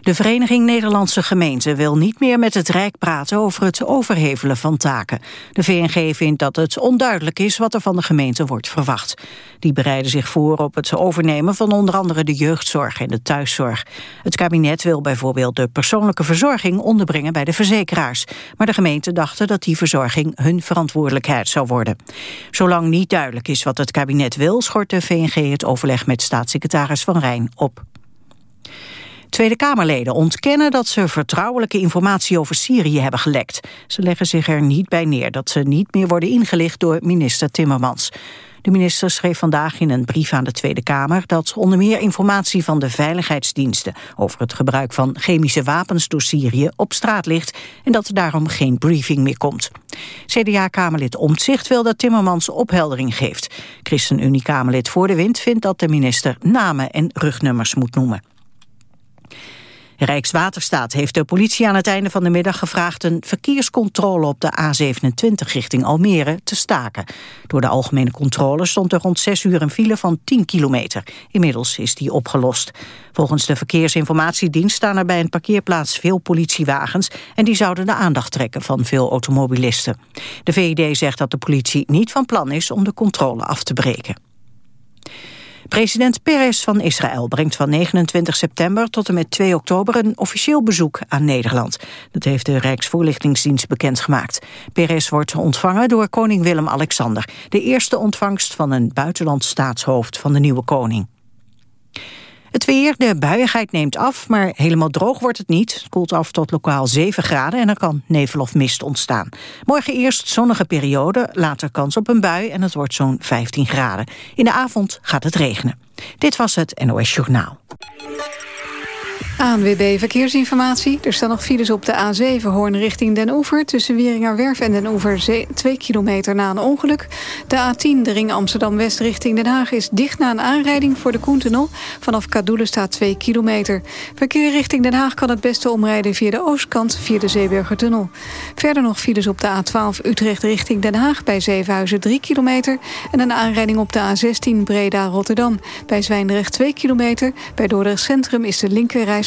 De Vereniging Nederlandse Gemeenten wil niet meer met het Rijk praten over het overhevelen van taken. De VNG vindt dat het onduidelijk is wat er van de gemeente wordt verwacht. Die bereiden zich voor op het overnemen van onder andere de jeugdzorg en de thuiszorg. Het kabinet wil bijvoorbeeld de persoonlijke verzorging onderbrengen bij de verzekeraars. Maar de gemeenten dachten dat die verzorging hun verantwoordelijkheid zou worden. Zolang niet duidelijk is wat het kabinet wil, schort de VNG het overleg met staatssecretaris Van Rijn op. Tweede Kamerleden ontkennen dat ze vertrouwelijke informatie over Syrië hebben gelekt. Ze leggen zich er niet bij neer dat ze niet meer worden ingelicht door minister Timmermans. De minister schreef vandaag in een brief aan de Tweede Kamer dat onder meer informatie van de veiligheidsdiensten over het gebruik van chemische wapens door Syrië op straat ligt en dat er daarom geen briefing meer komt. CDA-Kamerlid Omtzigt wil dat Timmermans opheldering geeft. ChristenUnie-Kamerlid Voor de Wind vindt dat de minister namen en rugnummers moet noemen. Rijkswaterstaat heeft de politie aan het einde van de middag gevraagd een verkeerscontrole op de A27 richting Almere te staken. Door de algemene controle stond er rond 6 uur een file van 10 kilometer. Inmiddels is die opgelost. Volgens de Verkeersinformatiedienst staan er bij een parkeerplaats veel politiewagens en die zouden de aandacht trekken van veel automobilisten. De VID zegt dat de politie niet van plan is om de controle af te breken. President Peres van Israël brengt van 29 september tot en met 2 oktober een officieel bezoek aan Nederland. Dat heeft de Rijksvoorlichtingsdienst bekendgemaakt. Peres wordt ontvangen door koning Willem-Alexander, de eerste ontvangst van een buitenlands staatshoofd van de nieuwe koning. Het weer, de buiigheid neemt af, maar helemaal droog wordt het niet. Het koelt af tot lokaal 7 graden en er kan nevel of mist ontstaan. Morgen eerst zonnige periode, later kans op een bui en het wordt zo'n 15 graden. In de avond gaat het regenen. Dit was het NOS Journaal. ANWB Verkeersinformatie. Er staan nog files op de A7 Hoorn richting Den Oever... tussen Wieringerwerf en Den Oever 2 kilometer na een ongeluk. De A10, de ring Amsterdam-West richting Den Haag... is dicht na een aanrijding voor de Koentunnel. Vanaf Kadoelen staat 2 kilometer. Verkeer richting Den Haag kan het beste omrijden... via de oostkant via de Zeeburgertunnel. Verder nog files op de A12 Utrecht richting Den Haag... bij Zevenhuizen 3 kilometer. En een aanrijding op de A16 Breda-Rotterdam. Bij Zwijndrecht 2 kilometer. Bij Dordrecht Centrum is de linkerreis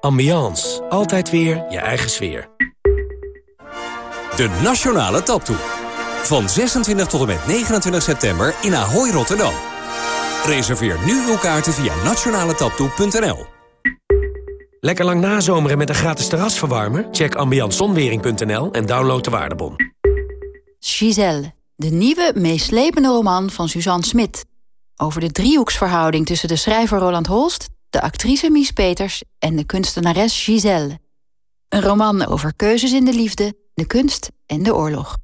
Ambiance. Altijd weer je eigen sfeer. De Nationale Taptoe. Van 26 tot en met 29 september in Ahoy, Rotterdam. Reserveer nu uw kaarten via nationaletaptoe.nl. Lekker lang nazomeren met een gratis terrasverwarmer? Check ambiancezonwering.nl en download de waardebon. Giselle, de nieuwe, meeslepende roman van Suzanne Smit. Over de driehoeksverhouding tussen de schrijver Roland Holst de actrice Mies Peters en de kunstenares Giselle. Een roman over keuzes in de liefde, de kunst en de oorlog.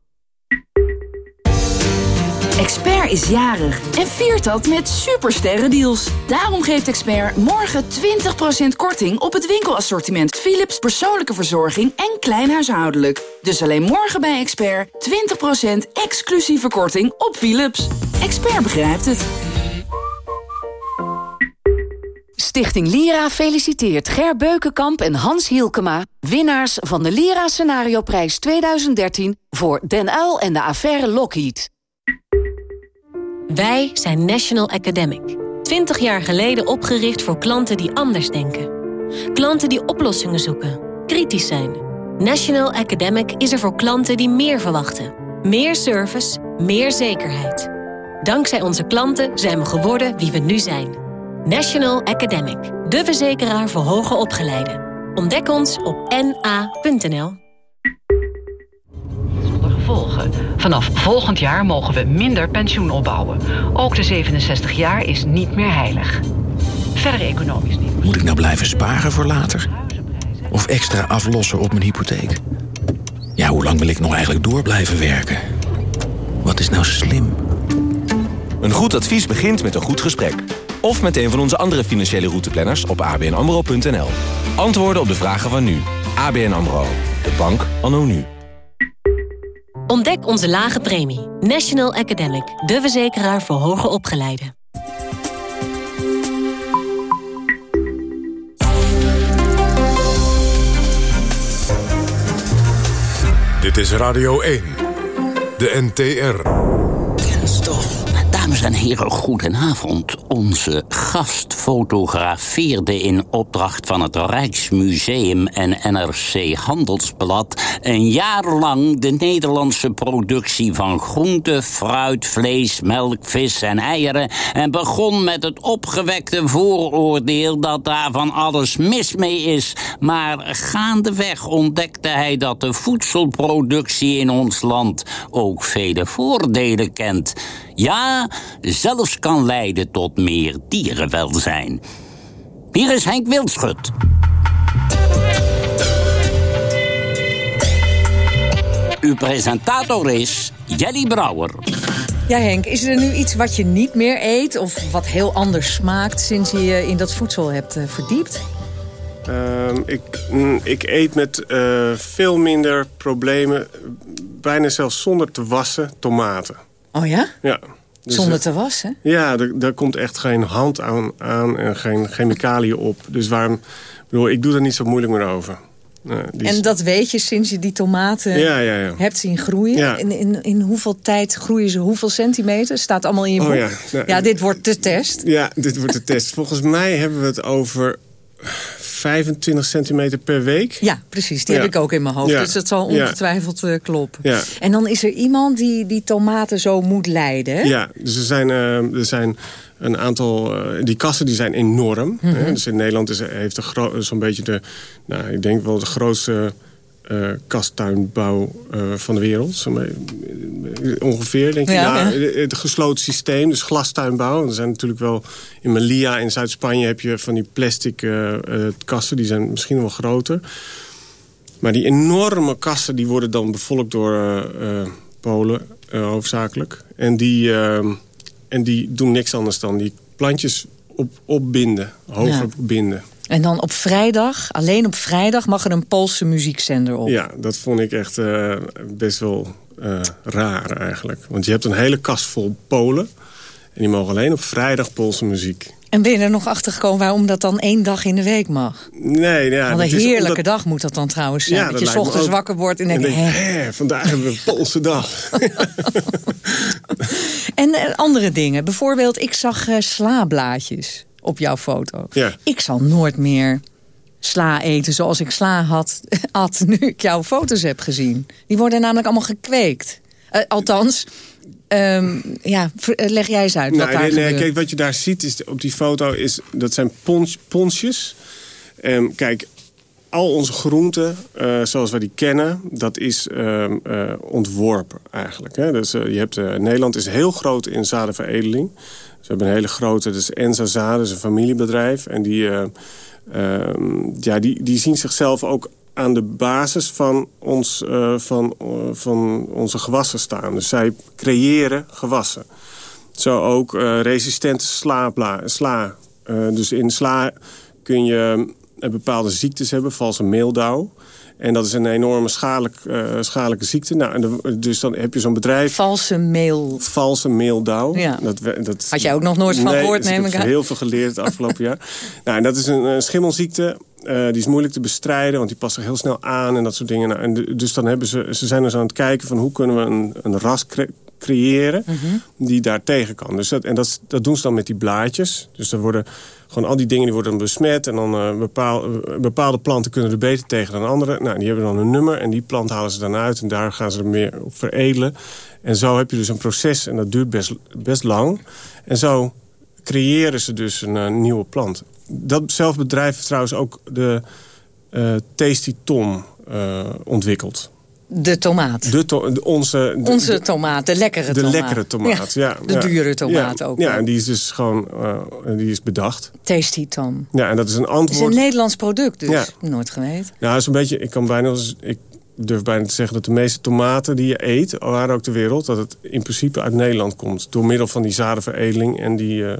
Expert is jarig en viert dat met supersterrendeals. Daarom geeft Expert morgen 20% korting op het winkelassortiment Philips persoonlijke verzorging en klein huishoudelijk. Dus alleen morgen bij Expert 20% exclusieve korting op Philips. Expert begrijpt het. Stichting Lira feliciteert Ger Beukenkamp en Hans Hielkema... winnaars van de Lira Scenario Prijs 2013 voor Den Uil en de affaire Lockheed. Wij zijn National Academic. 20 jaar geleden opgericht voor klanten die anders denken. Klanten die oplossingen zoeken, kritisch zijn. National Academic is er voor klanten die meer verwachten. Meer service, meer zekerheid. Dankzij onze klanten zijn we geworden wie we nu zijn... National Academic, de verzekeraar voor hoger opgeleiden. Ontdek ons op na.nl. Zonder gevolgen. Vanaf volgend jaar mogen we minder pensioen opbouwen. Ook de 67 jaar is niet meer heilig. Verder economisch niet. Moet ik nou blijven sparen voor later? Of extra aflossen op mijn hypotheek? Ja, hoe lang wil ik nog eigenlijk door blijven werken? Wat is nou slim? Een goed advies begint met een goed gesprek. Of met een van onze andere financiële routeplanners op abnamro.nl. Antwoorden op de vragen van nu. ABN AMRO. De bank anno nu. Ontdek onze lage premie. National Academic, de verzekeraar voor hoger opgeleiden. Dit is Radio 1, de NTR. Dames en heren, goedenavond. Onze gast fotografeerde in opdracht van het Rijksmuseum en NRC Handelsblad... een jaar lang de Nederlandse productie van groente, fruit, vlees, melk, vis en eieren... en begon met het opgewekte vooroordeel dat daar van alles mis mee is. Maar gaandeweg ontdekte hij dat de voedselproductie in ons land ook vele voordelen kent... Ja, zelfs kan leiden tot meer dierenwelzijn. Hier is Henk Wildschut. Uw presentator is Jelly Brouwer. Ja, Henk, is er nu iets wat je niet meer eet... of wat heel anders smaakt sinds je je in dat voedsel hebt uh, verdiept? Uh, ik, mm, ik, eet met uh, veel minder problemen, bijna zelfs zonder te wassen, tomaten. Oh ja? Ja. Dus Zonder te wassen? Ja, er, komt echt geen hand aan, aan en geen chemicaliën op. Dus waarom... Bedoel, ik doe er niet zo moeilijk meer over. Uh, en dat weet je sinds je die tomaten ja, ja, ja. hebt zien groeien? In, in, in hoeveel tijd groeien ze? Hoeveel centimeter? Staat allemaal in je boek? Oh, ja. Nou, ja, dit wordt de test. Ja, dit wordt de test. Volgens mij hebben we het over 25 centimeter per week. Ja, precies. Die heb ik ook in mijn hoofd. Ja. Dus dat zal ongetwijfeld uh, kloppen. En dan is er iemand die die tomaten zo moet leiden. Ja, dus er zijn, uh, er zijn een aantal... Uh, die kassen die zijn enorm. Mm -hmm. Dus in Nederland is, heeft zo'n beetje de... Nou, ik denk wel de grootste... Uh, kasttuinbouw uh, van de wereld. Ongeveer, denk ik. Ja, ja. Het gesloten systeem, dus glastuinbouw. Er zijn natuurlijk wel... In Melia in Zuid-Spanje heb je van die plastic uh, kassen. Die zijn misschien wel groter. Maar die enorme kassen die worden dan bevolkt door Polen, hoofdzakelijk. En die, ehm, en die doen niks anders dan die plantjes op, opbinden, hoger binden. En dan op vrijdag, alleen op vrijdag, mag er een Poolse muziekzender op. Ja, dat vond ik echt uh, best wel uh, raar eigenlijk. Want je hebt een hele kast vol Polen. En die mogen alleen op vrijdag Poolse muziek. En ben je er nog achter gekomen waarom dat dan één dag in de week mag? Nee, ja. Wat een heerlijke omdat... dag moet dat dan trouwens zijn. Ja, dat, dat je ochtends ook... wakker wordt en denkt... Hè, vandaag hebben we een Poolse dag. en uh, andere dingen. Bijvoorbeeld, ik zag uh, slaablaadjes op jouw foto. Ja. Ik zal nooit meer sla eten zoals ik sla had, had nu ik jouw foto's heb gezien. Die worden namelijk allemaal gekweekt. Uh, althans, um, ja, leg jij eens uit nou, wat daar nee, nee. Kijk, wat je daar ziet is, op die foto, is, dat zijn pons, ponsjes. Um, kijk, al onze groenten, uh, zoals we die kennen, dat is uh, uh, ontworpen eigenlijk. Hè? Dus, je hebt, Nederland is heel groot in zadenveredeling. Ze hebben een hele grote, dus Enza Zaden, is een familiebedrijf. En die, ja, die, die zien zichzelf ook aan de basis van, ons, van, van onze gewassen staan. Dus zij creëren gewassen. Zo ook resistente sla. sla. dus in sla kun je bepaalde ziektes hebben, valse meeldauw. En dat is een enorme schadelijk, uh, schadelijke ziekte. Nou, en de, dus dan heb je zo'n bedrijf... Valse meel... Valse meeldauw. Ja. Dat, dat, Had jij ook nog nooit van nee, gehoord, dus neem ik. heb heel veel geleerd het afgelopen jaar. Nou, en dat is een, een schimmelziekte. Uh, die is moeilijk te bestrijden, want die past zich heel snel aan en dat soort dingen. Nou, en dus dan hebben ze, ze zijn dus aan het kijken van hoe kunnen we een, een ras cre creëren Mhm. mm -hmm. die daar tegen kan. Dus dat, en dat, dat doen ze dan met die blaadjes. Dus er worden al die dingen die worden dan besmet. En dan uh, bepaal, uh, bepaalde planten kunnen er beter tegen dan andere. Nou, die hebben dan een nummer en die plant halen ze dan uit. En daar gaan ze er meer op veredelen. En zo heb je dus een proces en dat duurt best, best lang. En zo creëren ze dus een uh, nieuwe plant. Datzelfde bedrijf heeft trouwens ook de Tasty Tom ontwikkeld. De tomaat. De to de, onze, de, onze tomaat, de lekkere de tomaat. De lekkere tomaat, ja. ja de ja. dure tomaat ja, ook. Ja, en die is dus gewoon uh, die is bedacht. Tasty Tom. Ja, en dat is een antwoord. Het is een Nederlands product, dus ja. nooit geweten. Nou, dat is een beetje, ik kan bijna, ik durf bijna te zeggen dat de meeste tomaten die je eet, waar ook ter wereld, dat het in principe uit Nederland komt. Door middel van die zadenveredeling en die, uh,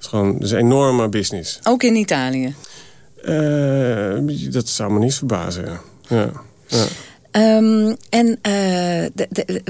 is gewoon dat is een enorme business. Ook in Italië? Uh, dat zou me niet verbazen, ja. ja, ja. Um, en uh, de, de,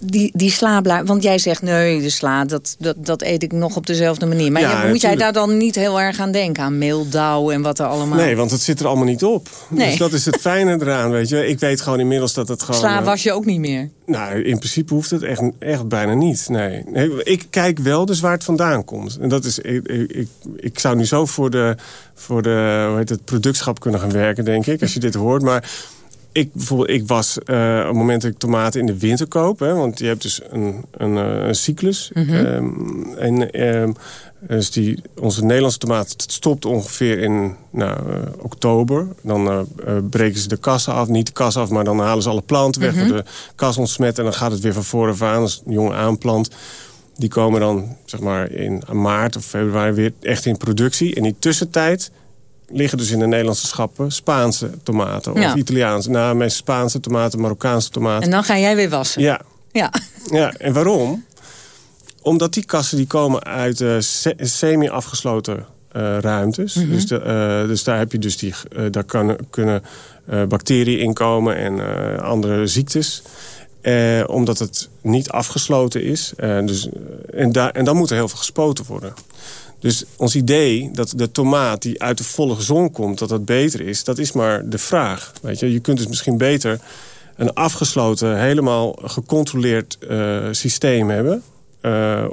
die, die slaablaar, want jij zegt nee, de sla, dat, dat, dat eet ik nog op dezelfde manier. Maar ja, moet jij daar dan niet heel erg aan denken, aan meeldauw en wat er allemaal... Nee, want het zit er allemaal niet op. Nee. Dus dat is het fijne eraan, weet je. Ik weet gewoon inmiddels dat het gewoon... Sla was je ook niet meer? Nou, in principe hoeft het echt, echt bijna niet, nee. nee. Ik kijk wel dus waar het vandaan komt. En dat is, ik, ik, ik zou nu zo voor de, voor de hoe heet het, productschap kunnen gaan werken, denk ik, als je dit hoort. Maar ik, bijvoorbeeld, ik was uh, op het moment dat ik tomaten in de winter koop... Hè, want je hebt dus een, een, eh, een cyclus. Mm -hmm. en um, dus die, onze Nederlandse tomaat stopt ongeveer in nou, uh, oktober. Dan uh, breken ze de kassen af. Niet de kas af, maar dan halen ze alle planten weg. Mm -hmm. De kas ontsmet en dan gaat het weer van vooraf aan. Als een jonge aanplant. Die komen dan zeg maar in maart of februari weer echt in productie. En die tussentijd liggen dus in de Nederlandse schappen Spaanse tomaten of Italiaanse. Nou, meestal Spaanse tomaten, Marokkaanse tomaten. En dan ga jij weer wassen? Ja. Ja, ja en waarom? Omdat die kassen die komen uit uh, semi-afgesloten uh, ruimtes. Mm -hmm. dus, de, uh, dus daar heb je dus die, daar kan, kunnen bacteriën in komen en andere ziektes. omdat het niet afgesloten is. dus, en, daar en dan moet er heel veel gespoten worden. Dus ons idee dat de tomaat die uit de volle zon komt... dat dat beter is, dat is maar de vraag. Weet je? je kunt dus misschien beter een afgesloten, helemaal gecontroleerd uh, systeem hebben... Uh,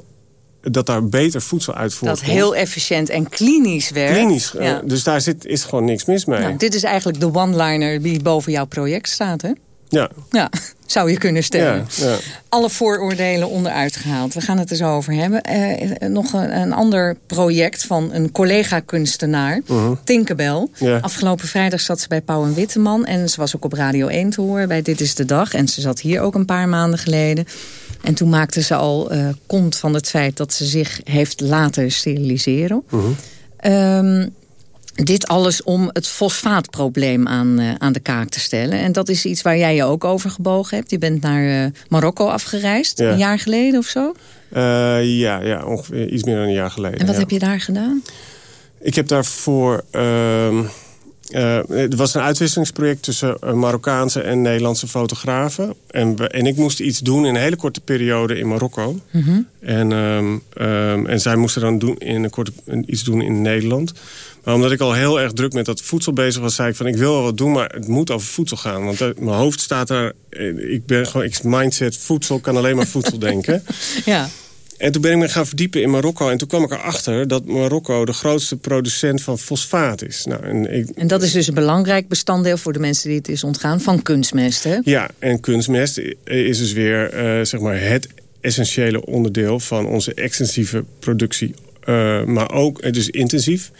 dat daar beter voedsel uit voortkomt. Dat heel efficiënt en klinisch werkt. Klinisch, ja. uh, dus daar zit, is gewoon niks mis mee. Nou, dit is eigenlijk de one-liner die boven jouw project staat, hè? Ja. ja, zou je kunnen stellen. Ja, ja. Alle vooroordelen onderuit gehaald. We gaan het er zo over hebben. Uh, nog een, een, ander project van een collega-kunstenaar, uh -huh. Tinkerbell. Ja. Afgelopen vrijdag zat ze bij Pauw en Witteman. En ze was ook op Radio 1 te horen bij Dit is de Dag. En ze zat hier ook een paar maanden geleden. En toen maakte ze al uh, kont van het feit dat ze zich heeft laten steriliseren. -huh. Um, dit alles om het fosfaatprobleem aan, uh, aan de kaak te stellen. En dat is iets waar jij je ook over gebogen hebt. Je bent naar uh, Marokko afgereisd, ja. een jaar geleden of zo? Uh, ja, ja, ongeveer iets meer dan een jaar geleden. En wat ja. heb je daar gedaan? Ik heb daarvoor... Uh, er was een uitwisselingsproject tussen Marokkaanse en Nederlandse fotografen. En, we, en ik moest iets doen in een hele korte periode in Marokko. Mm -hmm. en, um, um, en zij moesten dan doen in een korte, iets doen in Nederland. Maar omdat ik al heel erg druk met dat voedsel bezig was... zei ik van ik wil wel wat doen, maar het moet over voedsel gaan. Want mijn hoofd staat daar... Ik ben gewoon ik mindset voedsel, kan alleen maar voedsel denken. Ja. En toen ben ik me gaan verdiepen in Marokko. En toen kwam ik erachter dat Marokko de grootste producent van fosfaat is. Nou, en, ik... en dat is dus een belangrijk bestanddeel voor de mensen die het is ontgaan van kunstmest, hè? Ja, en kunstmest is dus weer uh, zeg maar het essentiële onderdeel van onze extensieve productie. Uh, maar ook, dus intensief.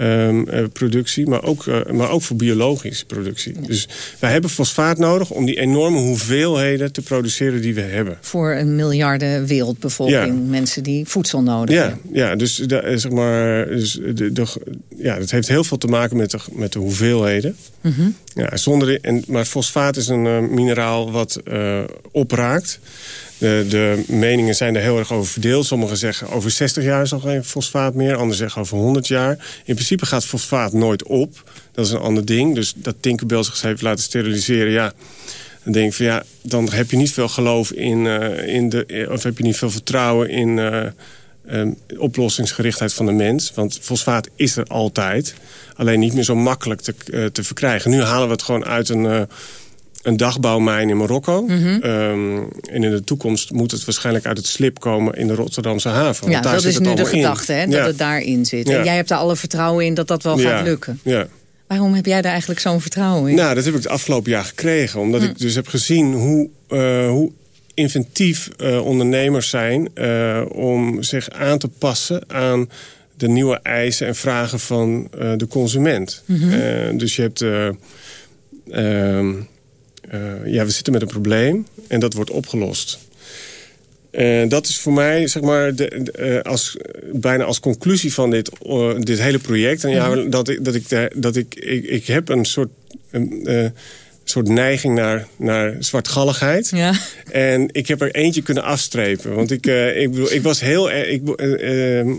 Um, uh, productie, maar ook, uh, maar ook voor biologische productie. Ja. Dus wij hebben fosfaat nodig om die enorme hoeveelheden te produceren die we hebben. Voor een miljarden wereldbevolking, ja. mensen die voedsel nodig ja, hebben. Ja, dus, de, zeg maar, dus de, de, ja, dat heeft heel veel te maken met de, met de hoeveelheden. Mm -hmm. ja, zonder, en, maar fosfaat is een uh, mineraal wat opraakt. De, de, meningen zijn er heel erg over verdeeld. Sommigen zeggen over 60 jaar is al geen fosfaat meer. Anderen zeggen over 100 jaar. In principe gaat fosfaat nooit op. Dat is een ander ding. Dus dat Tinkerbell zich heeft laten steriliseren... ja, dan denk ik van ja, dan heb je niet veel geloof in, uh, in de... of heb je niet veel vertrouwen in um, oplossingsgerichtheid van de mens. Want fosfaat is er altijd. Alleen niet meer zo makkelijk te, te verkrijgen. Nu halen we het gewoon uit een een dagbouwmijn in Marokko. Mm -hmm. um, en in de toekomst moet het waarschijnlijk uit het slip komen in de Rotterdamse haven. Want ja, daar dat is nu de gedachte, hè, dat ja. het daarin zit. En jij hebt daar alle vertrouwen in dat dat wel gaat lukken. Ja. Waarom heb jij daar eigenlijk zo'n vertrouwen in? Nou, dat heb ik het afgelopen jaar gekregen. Omdat ik dus heb gezien hoe, uh, hoe inventief uh, ondernemers zijn... Uh, om zich aan te passen aan de nieuwe eisen en vragen van de consument. Mhm. Mm -hmm. dus je hebt... Uh, ja, we zitten met een probleem en dat wordt opgelost. Uh, dat is voor mij, zeg maar, de, de, uh, als, bijna als conclusie van dit, uh, dit hele project. En ja, dat ik, dat ik, dat ik, ik, ik heb een soort soort neiging naar, naar zwartgalligheid. Ja. En ik heb er eentje kunnen afstrepen. Want ik, uh, ik, bedoel, ik was heel erg... Ik, uh, uh,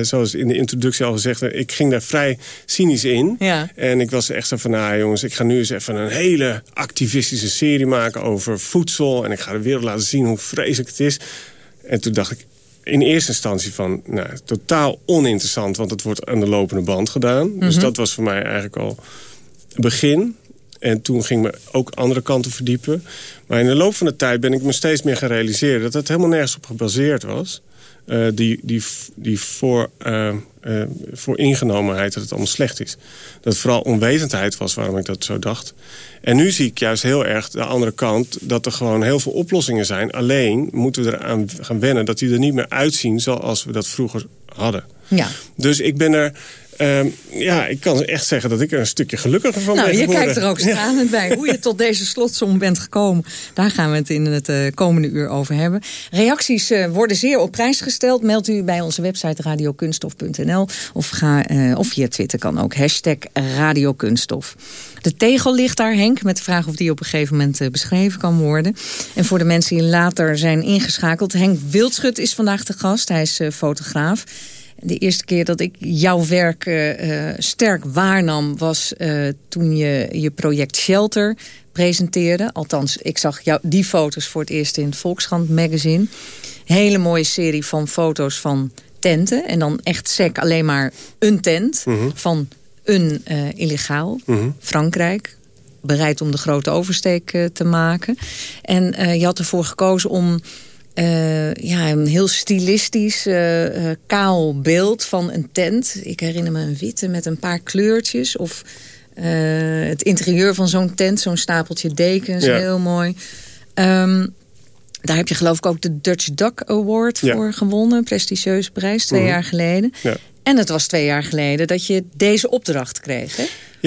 zoals in de introductie al gezegd... ik ging daar vrij cynisch in. Ja. En ik was echt zo van... nou jongens, ik ga nu eens even een hele activistische serie maken... over voedsel. En ik ga de wereld laten zien hoe vreselijk het is. En toen dacht ik in eerste instantie van... nou, totaal oninteressant, want het wordt aan de lopende band gedaan. Dus Mhm. dat was voor mij eigenlijk al begin. En toen ging me ook andere kanten verdiepen. Maar in de loop van de tijd ben ik me steeds meer gaan realiseren... dat het helemaal nergens op gebaseerd was. Eh, die die, die voor, eh, eh, voor ingenomenheid dat het allemaal slecht is. Dat het vooral onwetendheid was waarom ik dat zo dacht. En nu zie ik juist heel erg de andere kant... dat er gewoon heel veel oplossingen zijn. Alleen moeten we eraan gaan wennen dat die er niet meer uitzien... zoals we dat vroeger hadden. Ja. Dus ik ben er... ehm, ja, ik kan echt zeggen dat ik er een stukje gelukkiger van Nou, ben je geworden. kijkt er ook stralend bij. Hoe je tot deze slotsom bent gekomen, daar gaan we het in het eh, komende uur over hebben. Reacties eh, worden zeer op prijs gesteld. Meld u bij onze website radiokunstof.nl of, ga, eh, of via Twitter kan ook. Hashtag radiokunststof. De tegel ligt daar, Henk, met de vraag of die op een gegeven moment beschreven kan worden. En voor de mensen die later zijn ingeschakeld, Henk Wildschut is vandaag de gast. Hij is fotograaf. De eerste keer dat ik jouw werk eh, eh, sterk waarnam... was eh, toen je je project Shelter presenteerde. Althans, ik zag jou, die foto's voor het eerst in het Volkskrant magazine. Hele mooie serie van foto's van tenten. En dan echt sec alleen maar een tent van een illegaal. Frankrijk, bereid om de grote oversteek te maken. En je had ervoor gekozen om eh, ja, een heel stilistisch, eh, eh, kaal beeld van een tent. Ik herinner me een witte met een paar kleurtjes. Of het interieur van zo'n tent, zo'n stapeltje dekens, Ja. heel mooi. Ehm, daar heb je geloof ik ook de Dutch Duck Award Ja. voor gewonnen. Prestigieuze prijs, twee Mhm. jaar geleden. Ja. En het was twee jaar geleden dat je deze opdracht kreeg. Hè?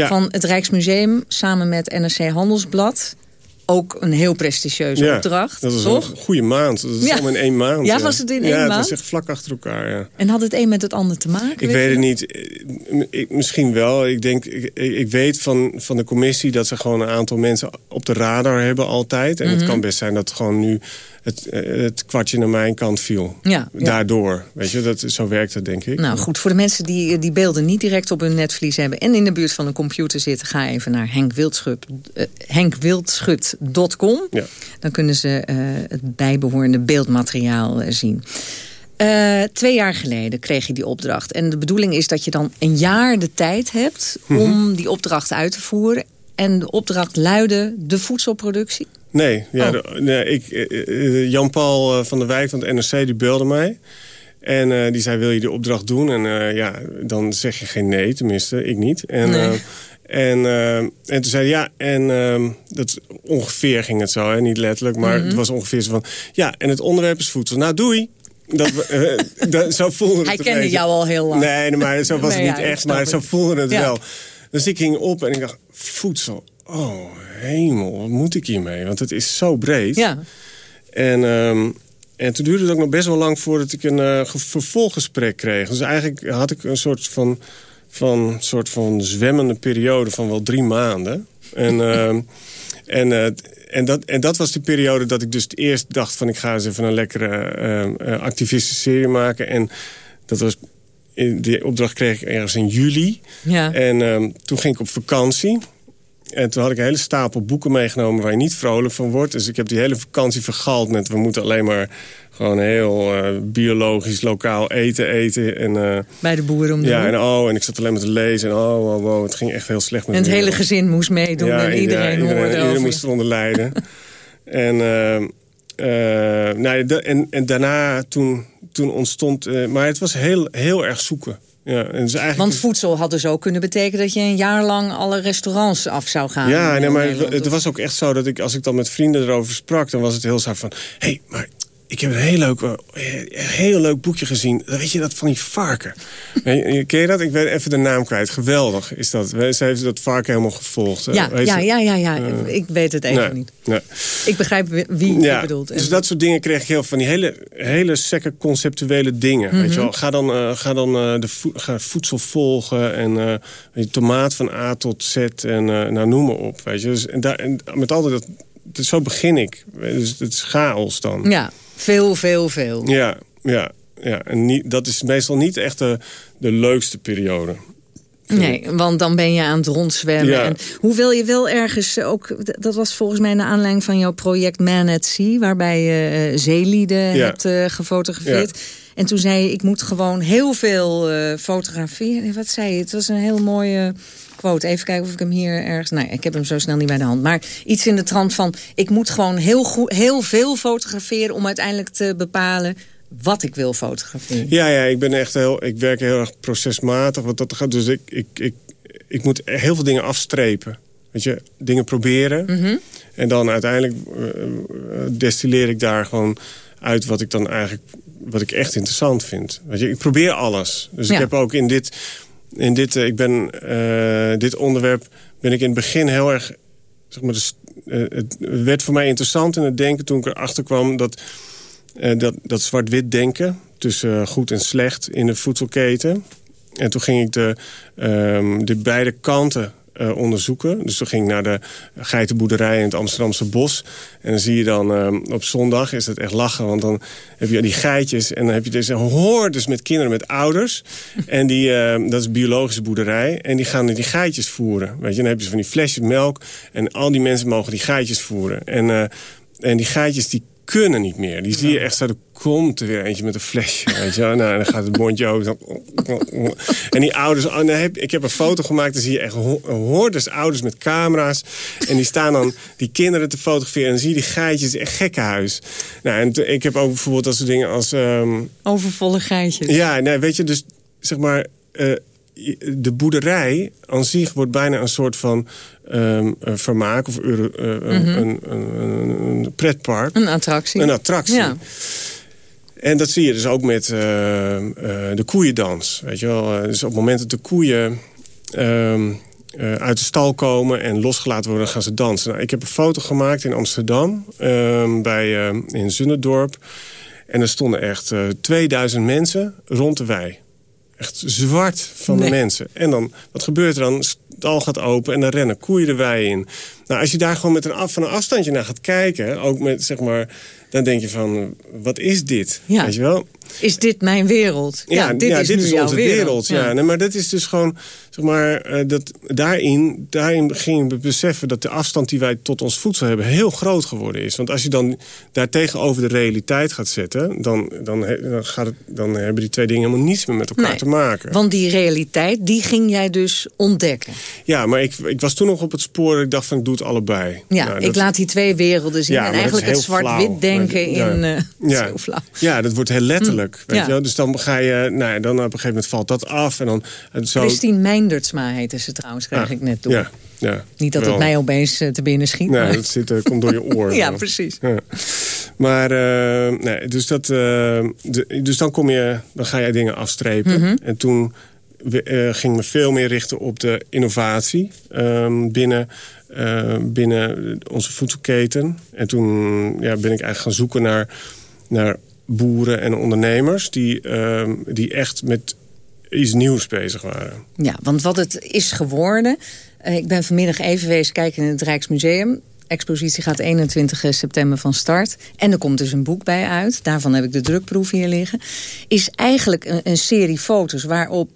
Van het Rijksmuseum samen met NRC Handelsblad. Ook een heel prestigieuze opdracht, dat was toch? een goede maand. Dat is Ja. allemaal in één maand. Ja, was het in één maand? Ja, het was echt vlak achter elkaar, ja. En had het een met het ander te maken? Ik weet het niet. Eh, ik- Misschien wel. Ik, denk, ik, ik weet van, van de commissie dat ze gewoon een aantal mensen op de radar hebben altijd. En het Mhm. kan best zijn dat gewoon nu het, eh, het kwartje naar mijn kant viel. Ja, ja. Daardoor. Weet je, dat, zo werkt het denk ik. Nou goed, voor de mensen die die beelden niet direct op hun netvlies hebben... en in de buurt van een computer zitten... ga even naar henkwildschut, eh, henkwildschut.com. Ja. Dan kunnen ze eh, het bijbehorende beeldmateriaal eh, zien. Eh, twee jaar geleden kreeg je die opdracht. En de bedoeling is dat je dan een jaar de tijd hebt... Mhm. om die opdracht uit te voeren. En de opdracht luidde de voedselproductie. Nee, ja, Oh. de- nee ik, eh, eh, Jan-Paul eh, van der Wijk van het NRC die belde mij. En die zei, wil je die opdracht doen? En ja, dan zeg je geen nee, tenminste, ik niet. En, Nee. en, en toen zei hij, ja, en ehm, dat, ongeveer ging het zo, hè, niet letterlijk. Maar Mhm. het was ongeveer zo van, ja, en het onderwerp is voedsel. Nou, doei. Dat, dat, zo voelde het Hij kende beetje. jou al heel lang. Nee, maar zo was Nee, het niet ja, echt. Maar zo voelde het Ja. wel. Dus ik ging op en ik dacht, voedsel. Oh, hemel, wat moet ik hiermee? Want het is zo breed. Ja. En, ehm, en toen duurde het ook nog best wel lang voordat ik een eh, ge- vervolggesprek kreeg. Dus eigenlijk had ik een soort van, van, soort van zwemmende periode van wel drie maanden. En, ehm, en, eh, en, dat, en dat was de periode dat ik dus het eerst dacht van... ik ga eens even een lekkere ehm, eh, activistische serie maken. En dat was... Die opdracht kreeg ik ergens in juli. Ja. En toen ging ik op vakantie. En toen had ik een hele stapel boeken meegenomen waar je niet vrolijk van wordt. Dus ik heb die hele vakantie vergald met... we moeten alleen maar gewoon heel eh, biologisch, lokaal eten eten. En, eh, Bij de boeren om de ja, en, oh, en ik zat alleen maar te lezen. En oh, wow, wow, het ging echt heel slecht met En het me. hele gezin moest meedoen en iedereen hoorde iedereen over. moest eronder lijden. en, eh, nou, en, en daarna toen, toen ontstond... maar het was heel, heel erg zoeken. Ja, en dus eigenlijk Want voedsel had dus ook kunnen betekenen dat je een jaar lang alle restaurants af zou gaan. Ja, nee, maar het was ook echt zo dat ik, als ik dan met vrienden erover sprak... dan was het heel zo van, hé, hey, maar ik heb een heel leuk, eh, heel leuk boekje gezien. Weet je dat van die varken? Ken je dat? Ik ben even de naam kwijt. Geweldig is dat. Ze heeft dat varken helemaal gevolgd. Ja, ja, ja, ja, ja. ik weet het even niet. Nee. Ik begrijp wie je bedoelt. Dus dat soort dingen kreeg ik heel van die hele, hele sekke conceptuele dingen. weet je wel? Ga dan, uh, ga dan uh, de vo ga voedsel volgen en uh, tomaat van A tot Z en nou, noem maar op. Weet je? Dus, en, daar, en met altijd dat, dat, zo begin ik. Dus het is chaos dan. Ja, veel, veel, veel. Ja, ja, ja. En niet, dat is meestal niet echt de, de leukste periode. Nee, want dan ben je aan het rondzwemmen. Ja. En hoe wil je wel ergens ook... Dat was volgens mij naar aanleiding van jouw project Man at Sea... waarbij je uh, zeelieden Ja. hebt uh, gefotografeerd. En toen zei je, ik moet gewoon heel veel uh, fotograferen. Wat zei je? Het was een heel mooie quote. Even kijken of ik hem hier ergens... Nee, ik heb hem zo snel niet bij de hand. Maar iets in de trant van... ik moet gewoon heel, goed, heel veel fotograferen... om uiteindelijk te bepalen wat ik wil fotograferen. Ja, ja ik, ben echt heel, ik werk heel erg procesmatig. Wat dat gaat. Dus ik, ik, ik, ik moet heel veel dingen afstrepen. Weet je, dingen proberen. Mm -hmm. En dan uiteindelijk uh, destilleer ik daar gewoon uit wat ik dan eigenlijk... wat ik echt interessant vind. Weet je, ik probeer alles. Dus ja. ik heb ook in dit... In dit, uh, ik ben, uh, dit onderwerp ben ik in het begin heel erg... Zeg maar, dus, het werd voor mij interessant in het denken toen ik erachter kwam... dat dat, dat zwart-wit denken tussen goed en slecht in de voedselketen. En toen ging ik de, um, de beide kanten uh, onderzoeken. Dus toen ging ik naar de geitenboerderij in het Amsterdamse bos. En dan zie je dan um, op zondag, is het echt lachen... want dan heb je die geitjes en dan heb je dus hoordes met kinderen met ouders. en die, uh, dat is een biologische boerderij. En die gaan die geitjes voeren. Weet je, dan heb je van die flesjes melk... en al die mensen mogen die geitjes voeren. En, en die geitjes die kunnen niet meer. Die zie je echt zo, er komt er weer eentje met een flesje. Weet je? Nou, dan gaat het mondje ook. En die ouders, oh, heb, ik heb een foto gemaakt, dan zie je echt hoorders ouders met camera's. En die staan dan die kinderen te fotograferen. En dan zie je die geitjes, echt gekkenhuis. Nou, en ik heb ook bijvoorbeeld dat soort dingen als... Um... Overvolle geitjes. Ja, nee, weet je, dus zeg maar... Uh, de boerderij aan zich wordt bijna een soort van um, vermaak of uh, mm -hmm. een, een, een, pretpark. Een attractie. Een attractie. Ja. En dat zie je dus ook met uh, de koeiendans. Weet je wel? Dus op het moment dat de koeien um, uit de stal komen en losgelaten worden, gaan ze dansen. Nou, ik heb een foto gemaakt in Amsterdam, um, bij, in Zunnendorp. En er stonden echt 2000 mensen rond de wei echt zwart van nee. de mensen. En dan, wat gebeurt er dan? Het stal gaat open en dan rennen koeien de wei in. Nou, als je daar gewoon met een af, van een afstandje naar gaat kijken... ook met, zeg maar, dan denk je van, wat is dit? Ja. Weet je wel? Is dit mijn wereld? Ja, ja dit ja, is, dit is jouw onze wereld. wereld. ja. Nee, maar dat is dus gewoon, zeg maar, uh, dat, daarin, daarin ging we beseffen dat de afstand die wij tot ons voedsel hebben heel groot geworden is. Want als je dan daar tegenover de realiteit gaat zetten, dan, dan, dan, gaat het, dan hebben die twee dingen helemaal niets meer met elkaar nee, te maken. Want die realiteit, die ging jij dus ontdekken. Ja, maar ik, ik was toen nog op het spoor ik dacht van ik doe het allebei. Ja, nou, ik laat die twee werelden zien. En eigenlijk het zwart-wit denken ja, in... Uh, ja, flauw. ja, dat wordt heel letterlijk. Hm. Weet Ja. je wel? Dus dan ga je, nou, dan op een gegeven moment valt dat af. En dan, en zo... Christine Meindertsma heette ze trouwens, krijg Ah, ik net door. Ja, ja, Niet dat wel. het mij opeens uh, te binnen schiet. Nee, maar... dat zit, uh, komt door je oor. ja, precies. Maar, uh, nee, dus, dat, de, dus dan, kom je, dan ga je dingen afstrepen. Mhm. En toen ging me veel meer richten op de innovatie um, binnen, binnen onze voedselketen. En toen ja, ben ik eigenlijk gaan zoeken naar, naar boeren en ondernemers... die, uh, die echt met iets nieuws bezig waren. Ja, want wat het is geworden... Uh, ik ben vanmiddag even wezen kijken in het Rijksmuseum. expositie gaat 21 september van start. En er komt dus een boek bij uit. Daarvan heb ik de drukproef hier liggen. Is eigenlijk een, een serie foto's waarop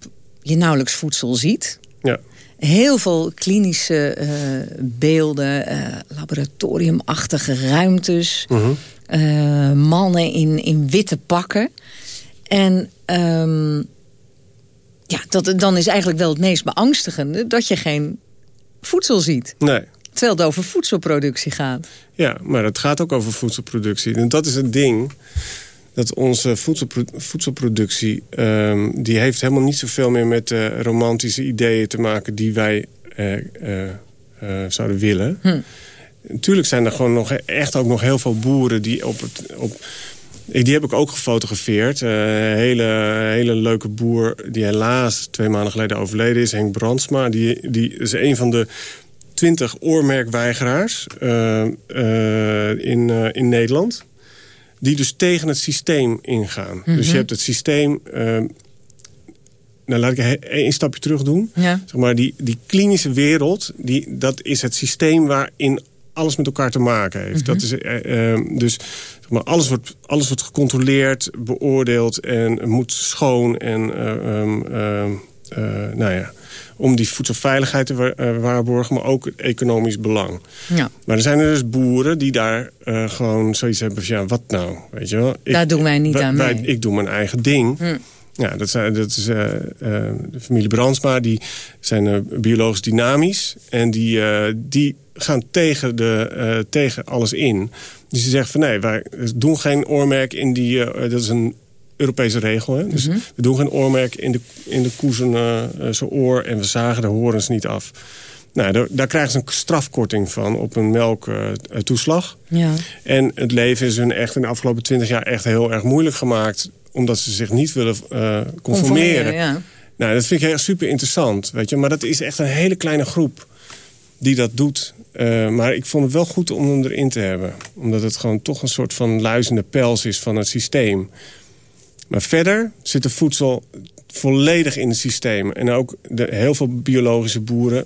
je nauwelijks voedsel ziet. Ja. Heel veel klinische uh, beelden, uh, laboratoriumachtige ruimtes... -huh. Uh, mannen in, in witte pakken. En um, ja, dat, dan is eigenlijk wel het meest beangstigende... dat je geen voedsel ziet. Nee. Terwijl het over voedselproductie gaat. Ja, maar het gaat ook over voedselproductie. En dat is het ding dat onze voedselpro voedselproductie... Um, die heeft helemaal niet zoveel meer met uh, romantische ideeën te maken... die wij uh, uh, zouden willen. Hm. Natuurlijk zijn er gewoon nog echt ook nog heel veel boeren... die op, het, op, Die heb ik ook gefotografeerd. Een hele, hele leuke boer die helaas twee maanden geleden overleden is. Henk Brandsma. Die, die is een van de twintig oormerkweigeraars uh, in, in Nederland. Die dus tegen het systeem ingaan. Dus je Mhm. hebt het systeem... nou, laat ik één stapje terug doen. Ja. Zeg maar, die, die klinische wereld, die, dat is het systeem waarin alles met elkaar te maken heeft. Mhm. dat is, eh, eh, dus zeg maar, alles, wordt, alles wordt gecontroleerd, beoordeeld en moet schoon. En eh, ehm, ehm, eh, nou ja, om die voedselveiligheid te eh, waarborgen, maar ook het economisch belang. Ja. Maar er zijn er dus boeren die daar eh, gewoon zoiets hebben van... ja, wat nou, weet je wel? Daar doen wij niet wij- aan wij- mee. Ik doe mijn eigen ding. Hm. Ja, dat, zijn, dat is eh, de familie Brandsma. Die zijn biologisch dynamisch. En die, die gaan tegen, de, tegen alles in. Dus ze zeggen van nee, wij doen geen oormerk in die... dat is een Europese regel. Hè? Dus Mhm. we doen geen oormerk in de, in de koe zijn, eh, eh, zijn oor... en we zagen de horens niet af. Nou, daar, daar krijgen ze een strafkorting van op een melktoeslag. Ja. En het leven is hun echt in de afgelopen twintig jaar echt heel erg moeilijk gemaakt. Omdat ze zich niet willen eh, conformeren. ja. Nou, dat vind ik heel super interessant. Weet je? Maar dat is echt een hele kleine groep die dat doet. Eh, maar ik vond het wel goed om hem erin te hebben. Omdat het gewoon toch een soort van luizende pels is van het systeem. Maar verder zit het voedsel volledig in het systeem. En ook de, heel veel biologische boeren.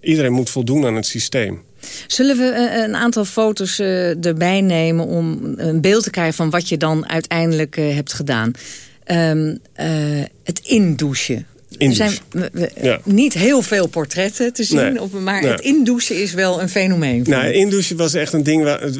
Iedereen moet voldoen aan het systeem. Zullen we eh, een aantal foto's eh, erbij nemen om een beeld te krijgen van wat je dan uiteindelijk eh, hebt gedaan? Ehm, eh, het indouchen. Er zijn Ja. niet heel veel portretten te zien, Nee. op, maar Nee. het indouchen is wel een fenomeen. Nou, indouchen was echt een ding, waar,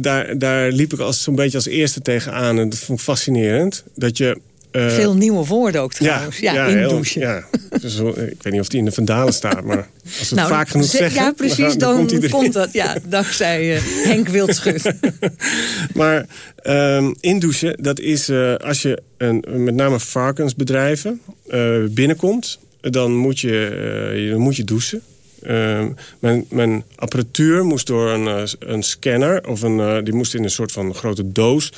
daar, daar liep ik als, zo'n beetje als eerste tegenaan. En dat vond ik fascinerend. Dat je... eh, Veel nieuwe woorden ook trouwens. Ja, indouchen. ja. Dus, wel- ik weet niet of die in de Vandalen staat, maar als we het Nou, vaak genoeg ze- zeggen... Ja, precies, dan, dan, komt, dat. Ja, dankzij eh, Henk Wildschut. Maar ehm indouchen, dat is eh, als je een, met name varkensbedrijven binnenkomt... dan moet je, dan moet je douchen. Ehm, mijn, mijn apparatuur moest door een, een scanner... of een, die moest in een soort van grote doos...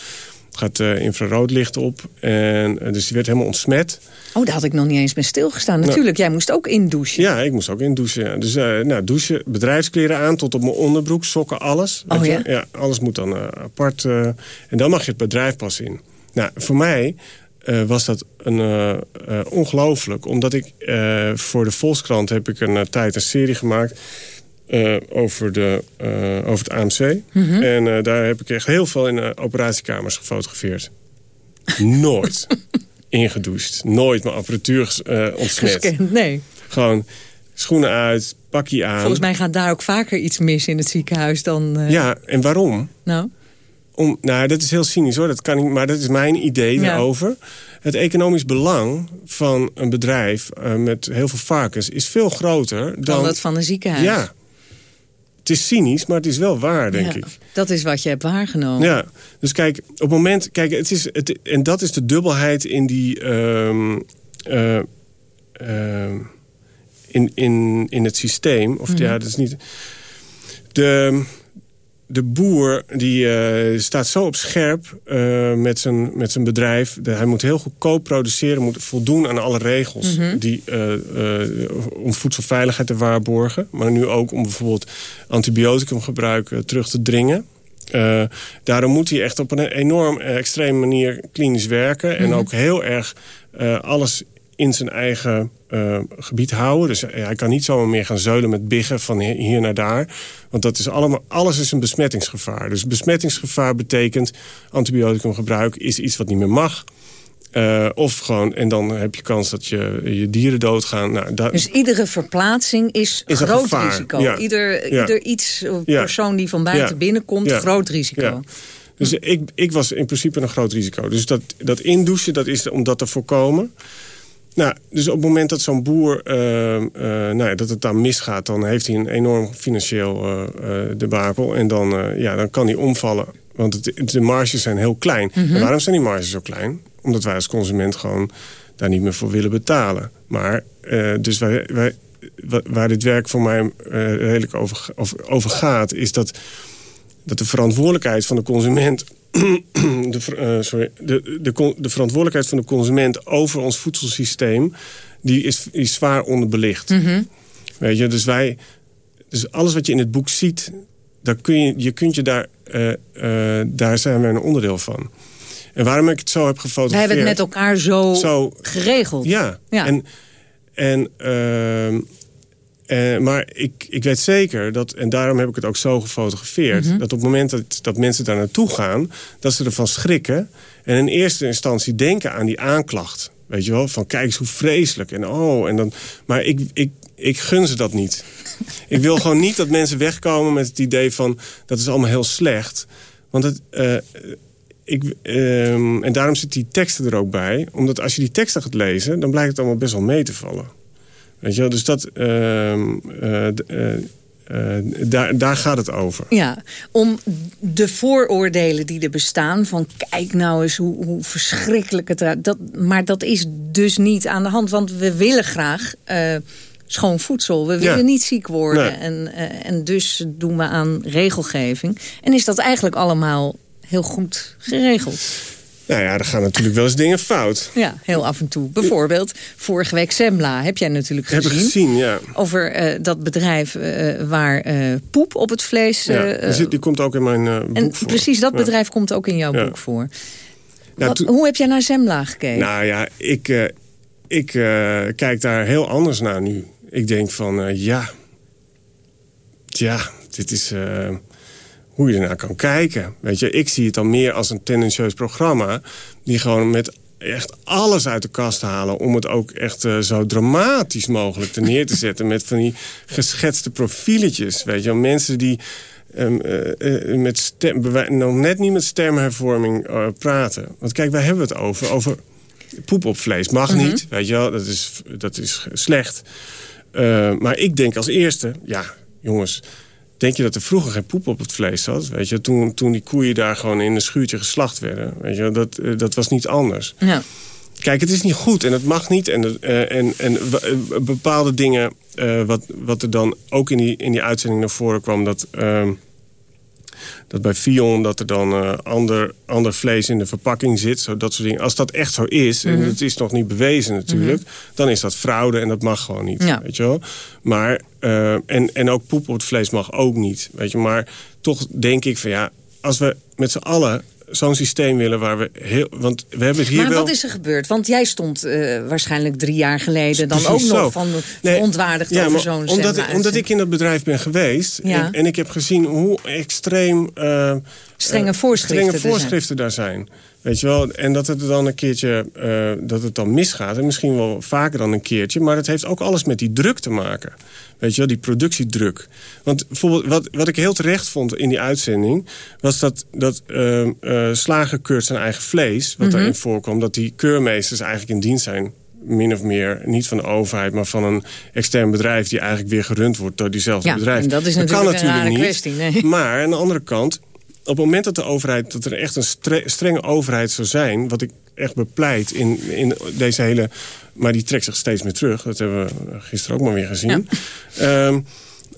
gaat eh infraroodlicht op. En, eh, dus die werd helemaal ontsmet. Oh, daar had ik nog niet eens bij stilgestaan. Nou. Natuurlijk, jij moest ook indouchen. Ja, ik moest ook in douchen. ja. Dus eh, nou, douchen, bedrijfskleren aan tot op mijn onderbroek, sokken, alles. Oh, ja? ja, alles moet dan apart. en dan mag je het bedrijf pas in. Nou, voor mij was dat een eh, ongelooflijk. Omdat ik voor de Volkskrant heb ik een tijd een serie gemaakt... eh, over, de, eh, over het AMC. Mhm. En eh, daar heb ik echt heel veel in de operatiekamers gefotografeerd. Nooit ingedoucht. Nooit mijn apparatuur ontsmet. Nee. Gewoon schoenen uit, pakje aan. Volgens mij gaat daar ook vaker iets mis in het ziekenhuis dan... Ja, en waarom? Nou? Om, nou, dat is heel cynisch hoor, dat kan niet, maar dat is mijn idee Ja. daarover. Het economisch belang van een bedrijf met heel veel varkens is veel groter dan... Dan dat van een ziekenhuis. Ja. Het is cynisch, maar het is wel waar, denk Ja, ik. Dat is wat je hebt waargenomen. Ja, dus kijk, op het moment... Kijk, het is, het, en dat is de dubbelheid in die... ehm, eh, ehm, in, in, in het systeem. Of Mhm. ja, dat is niet... De, de boer die eh, staat zo op scherp eh, met, zijn, met zijn bedrijf. De- hij moet heel goedkoop produceren, moet voldoen aan alle regels... Mhm. die, eh, om voedselveiligheid te waarborgen. Maar nu ook om bijvoorbeeld antibioticumgebruik terug te dringen. Daarom moet hij echt op een enorm eh, extreme manier klinisch werken. En Mhm. ook heel erg alles in zijn eigen eh, gebied houden. Dus eh, hij kan niet zomaar meer gaan zeulen met biggen van hi- hier naar daar. Want dat is allemaal, alles is een besmettingsgevaar. Dus besmettingsgevaar betekent antibioticumgebruik is iets wat niet meer mag. Eh, of gewoon, en dan heb je kans dat je, je dieren doodgaan. Nou, Dus iedere verplaatsing is, Is een groot gevaar, risico. ja. Ieder, Ja. ieder iets, of Ja. persoon die van buiten binnenkomt, groot risico. Dus ik, ik was in principe een groot risico. Dus dat, dat indouchen, dat is om dat te voorkomen. Nou, dus op het moment dat zo'n boer, eh, nou ja, dat het dan misgaat... dan heeft hij een enorm financieel eh eh, debakel. En dan, ja, dan kan hij omvallen. Want het, de marges zijn heel klein. En waarom zijn die marges zo klein? Omdat wij als consument gewoon daar niet meer voor willen betalen. Maar, dus wij, wij, wa- waar dit werk voor mij redelijk over, over, over gaat... is dat, dat de verantwoordelijkheid van de consument... de eh, sorry, de, de, de verantwoordelijkheid van de consument over ons voedselsysteem... die is, is zwaar onderbelicht. Mhm. Weet je, dus wij... Dus alles wat je in het boek ziet, daar kun je, je kunt je daar... eh, eh, daar zijn we een onderdeel van. En waarom ik het zo heb gefotografeerd... Wij hebben het met elkaar zo, Zo- geregeld. Ja, Ja. en... en ehm, eh, maar ik, ik weet zeker dat, en daarom heb ik het ook zo gefotografeerd... Mhm. dat op het moment dat, dat mensen daar naartoe gaan... dat ze ervan schrikken en in eerste instantie denken aan die aanklacht. Weet je wel, van kijk eens hoe vreselijk. En oh, en dan, maar ik, ik, ik gun ze dat niet. ik wil gewoon niet dat mensen wegkomen met het idee van... dat is allemaal heel slecht. Want het... eh, ik, ehm, en daarom zitten die teksten er ook bij. Omdat als je die teksten gaat lezen... dan blijkt het allemaal best wel mee te vallen. Weet je wel? Dus dat, ehm, eh, eh, eh, daar, daar gaat het over. Ja, om de vooroordelen die er bestaan... van kijk nou eens hoe, hoe verschrikkelijk het. Dat, maar dat is dus niet aan de hand. Want we willen graag schoon voedsel. We willen Ja. niet ziek worden. Nee. En, en dus doen we aan regelgeving. En is dat eigenlijk allemaal heel goed geregeld? Nou ja, er gaan natuurlijk wel eens dingen fout. Ja, heel af en toe. Bijvoorbeeld, vorige week Semla heb jij natuurlijk Heb gezien. ik gezien, ja. Over eh, dat bedrijf eh, waar eh, poep op het vlees... ja die, zit- die komt ook in mijn boek en voor. precies dat Ja. bedrijf komt ook in jouw Ja. boek voor. Ja, Wat- hoe heb jij naar Semla gekeken? Nou ja, ik, ik kijk daar heel anders naar nu. Ik denk van, ja... Ja, dit is hoe je ernaar kan kijken. Weet je, ik zie het dan meer als een tendentieus programma... die gewoon met echt alles uit de kast halen... om het ook echt eh, zo dramatisch mogelijk te neer te zetten... met van die geschetste profieletjes. Weet je, mensen die... ehm, eh, eh, met stem, nog net niet met stemhervorming praten. Want kijk, waar hebben we het over? Over poep op vlees. Mag Mhm. niet, weet je wel. Dat is, dat is slecht. Maar ik denk als eerste... Ja, jongens... Denk je dat er vroeger geen poep op het vlees zat? Weet je, toen, toen die koeien daar gewoon in een schuurtje geslacht werden. Weet je, dat, eh, dat was niet anders. Ja. Kijk, het is niet goed en het mag niet. En, eh, en, en eh, bepaalde dingen, wat, wat er dan ook in die, in die uitzending naar voren kwam... dat, ehm, dat bij Fion dat er dan eh, ander, ander vlees in de verpakking zit. Zo, dat soort dingen. Als dat echt zo is, en Mhm. het is nog niet bewezen natuurlijk... Mhm. dan is dat fraude en dat mag gewoon niet. Ja. Weet je wel? Maar, eh, en, en ook poep op het vlees mag ook niet. Weet je? Maar toch denk ik van ja, als we met z'n allen zo'n systeem willen waar we heel... Want we hebben het hier maar wel... wat is er gebeurd? Want jij stond eh, waarschijnlijk drie jaar geleden... dan ook nog zo. van Nee, verontwaardigd ja, over zo'n omdat, ik, omdat ik in dat bedrijf ben geweest... Ja. En, en ik heb gezien hoe extreem... eh, Strenge eh, voorschriften strenge er voorschriften daar zijn. Weet je wel? En dat het dan een keertje dat het dan misgaat. En misschien wel vaker dan een keertje. Maar dat heeft ook alles met die druk te maken. Weet je wel, die productiedruk. Want bijvoorbeeld, wat, wat ik heel terecht vond in die uitzending... was dat, dat eh, eh, slager keurt zijn eigen vlees, wat Mhm. daarin voorkwam... dat die keurmeesters eigenlijk in dienst zijn min of meer, niet van de overheid... maar van een extern bedrijf die eigenlijk weer gerund wordt door diezelfde Ja, bedrijf. dat is kan natuurlijk een rare niet. kwestie, nee. Maar aan de andere kant, op het moment dat de overheid... dat er echt een stre- strenge overheid zou zijn... wat ik echt bepleit in, in deze hele... maar die trekt zich steeds meer terug. Dat hebben we gisteren ook maar weer gezien. Ehm,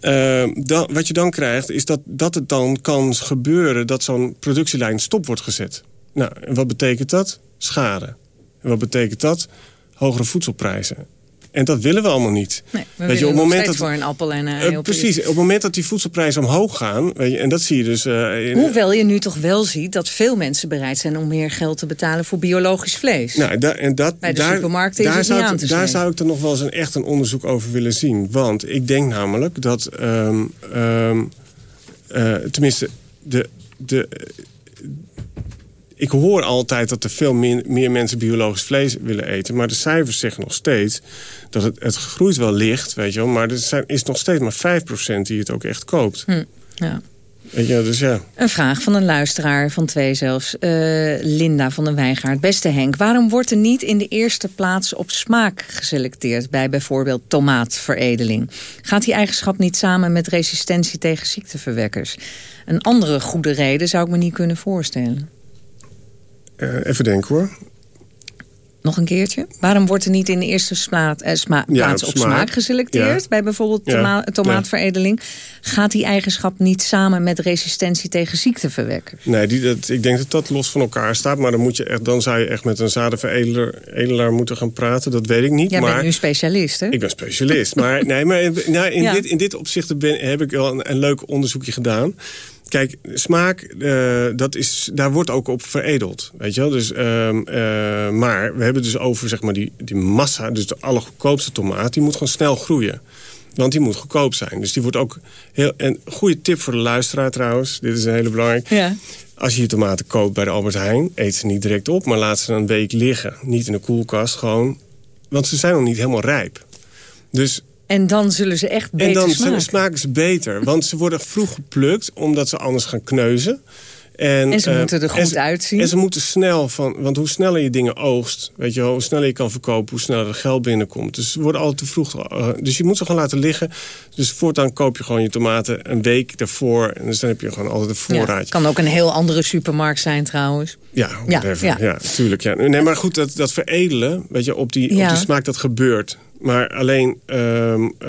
ehm, wat je dan krijgt, is dat, dat het dan kan gebeuren... dat zo'n productielijn stop wordt gezet. Nou, en wat betekent dat? Schade. En wat betekent dat? Hogere voedselprijzen. En dat willen we allemaal niet. Nee, we Weet je, willen op het moment dat- voor een appel en een Eh, ei op precies, op het moment dat die voedselprijzen omhoog gaan... Weet je, en dat zie je dus... eh, in- Hoewel je nu toch wel ziet dat veel mensen bereid zijn... om meer geld te betalen voor biologisch vlees. Nou, da- en dat, Bij de daar, supermarkten is daar het zou niet ik- aan te Daar zou ik er nog wel eens een, echt een onderzoek over willen zien. Want ik denk namelijk dat... ehm, ehm, eh, tenminste, de, de, ik hoor altijd dat er veel meer, meer mensen biologisch vlees willen eten. Maar de cijfers zeggen nog steeds dat het, het groeit wel licht, weet je wel. Maar er zijn, is nog steeds maar 5% die het ook echt koopt. Hm, ja. Dus ja. Een vraag van een luisteraar, van twee zelfs. Eh, Linda van den Wijngaard. Beste Henk, waarom wordt er niet in de eerste plaats op smaak geselecteerd... bij bijvoorbeeld tomaatveredeling? Gaat die eigenschap niet samen met resistentie tegen ziekteverwekkers? Een andere goede reden zou ik me niet kunnen voorstellen. Eh, even denken hoor. Nog een keertje. Waarom wordt er niet in de eerste sma eh, sma Ja, plaats op smaak. smaak geselecteerd? Ja. Bij bijvoorbeeld toma tomaatveredeling. Gaat die eigenschap niet samen met resistentie tegen ziekteverwekkers? Nee, die, dat, ik denk dat dat los van elkaar staat. Maar dan, moet je echt, dan zou je echt met een zadenveredelaar edelaar moeten gaan praten. Dat weet ik niet. Jij maar bent nu specialist, hè? Ik ben specialist. Maar, nee, maar nou, in, Ja. dit, in dit opzicht ben, heb ik wel een, een leuk onderzoekje gedaan. Kijk, smaak, eh, dat is, daar wordt ook op veredeld. Weet je wel? Dus, ehm, eh, maar we hebben dus over zeg maar, die, die massa, dus de allergoedkoopste tomaat... die moet gewoon snel groeien. Want die moet goedkoop zijn. Dus die wordt ook heel... Een goede tip voor de luisteraar trouwens. Dit is een hele belangrijke. Ja. Als je je tomaten koopt bij de Albert Heijn... eet ze niet direct op, maar laat ze een week liggen. Niet in de koelkast, gewoon... Want ze zijn nog niet helemaal rijp. Dus En dan zullen ze echt beter en dan smaken. smaken ze beter. Want ze worden vroeg geplukt, omdat ze anders gaan kneuzen. En, En ze eh, moeten er goed en ze- uitzien. En ze moeten snel van... Want hoe sneller je dingen oogst, weet je wel, hoe sneller je kan verkopen... hoe sneller er geld binnenkomt. Dus ze worden altijd te vroeg... eh, dus je moet ze gewoon laten liggen. Dus voortaan koop je gewoon je tomaten een week daarvoor. En dus dan heb je gewoon altijd een Ja, voorraadje. kan ook een heel andere supermarkt zijn trouwens. Ja, Ja, whatever. ja. ja. tuurlijk. Ja. Nee, maar goed, dat, dat veredelen, weet je, op die, Ja. op die smaak, dat gebeurt. Maar alleen ehm, eh,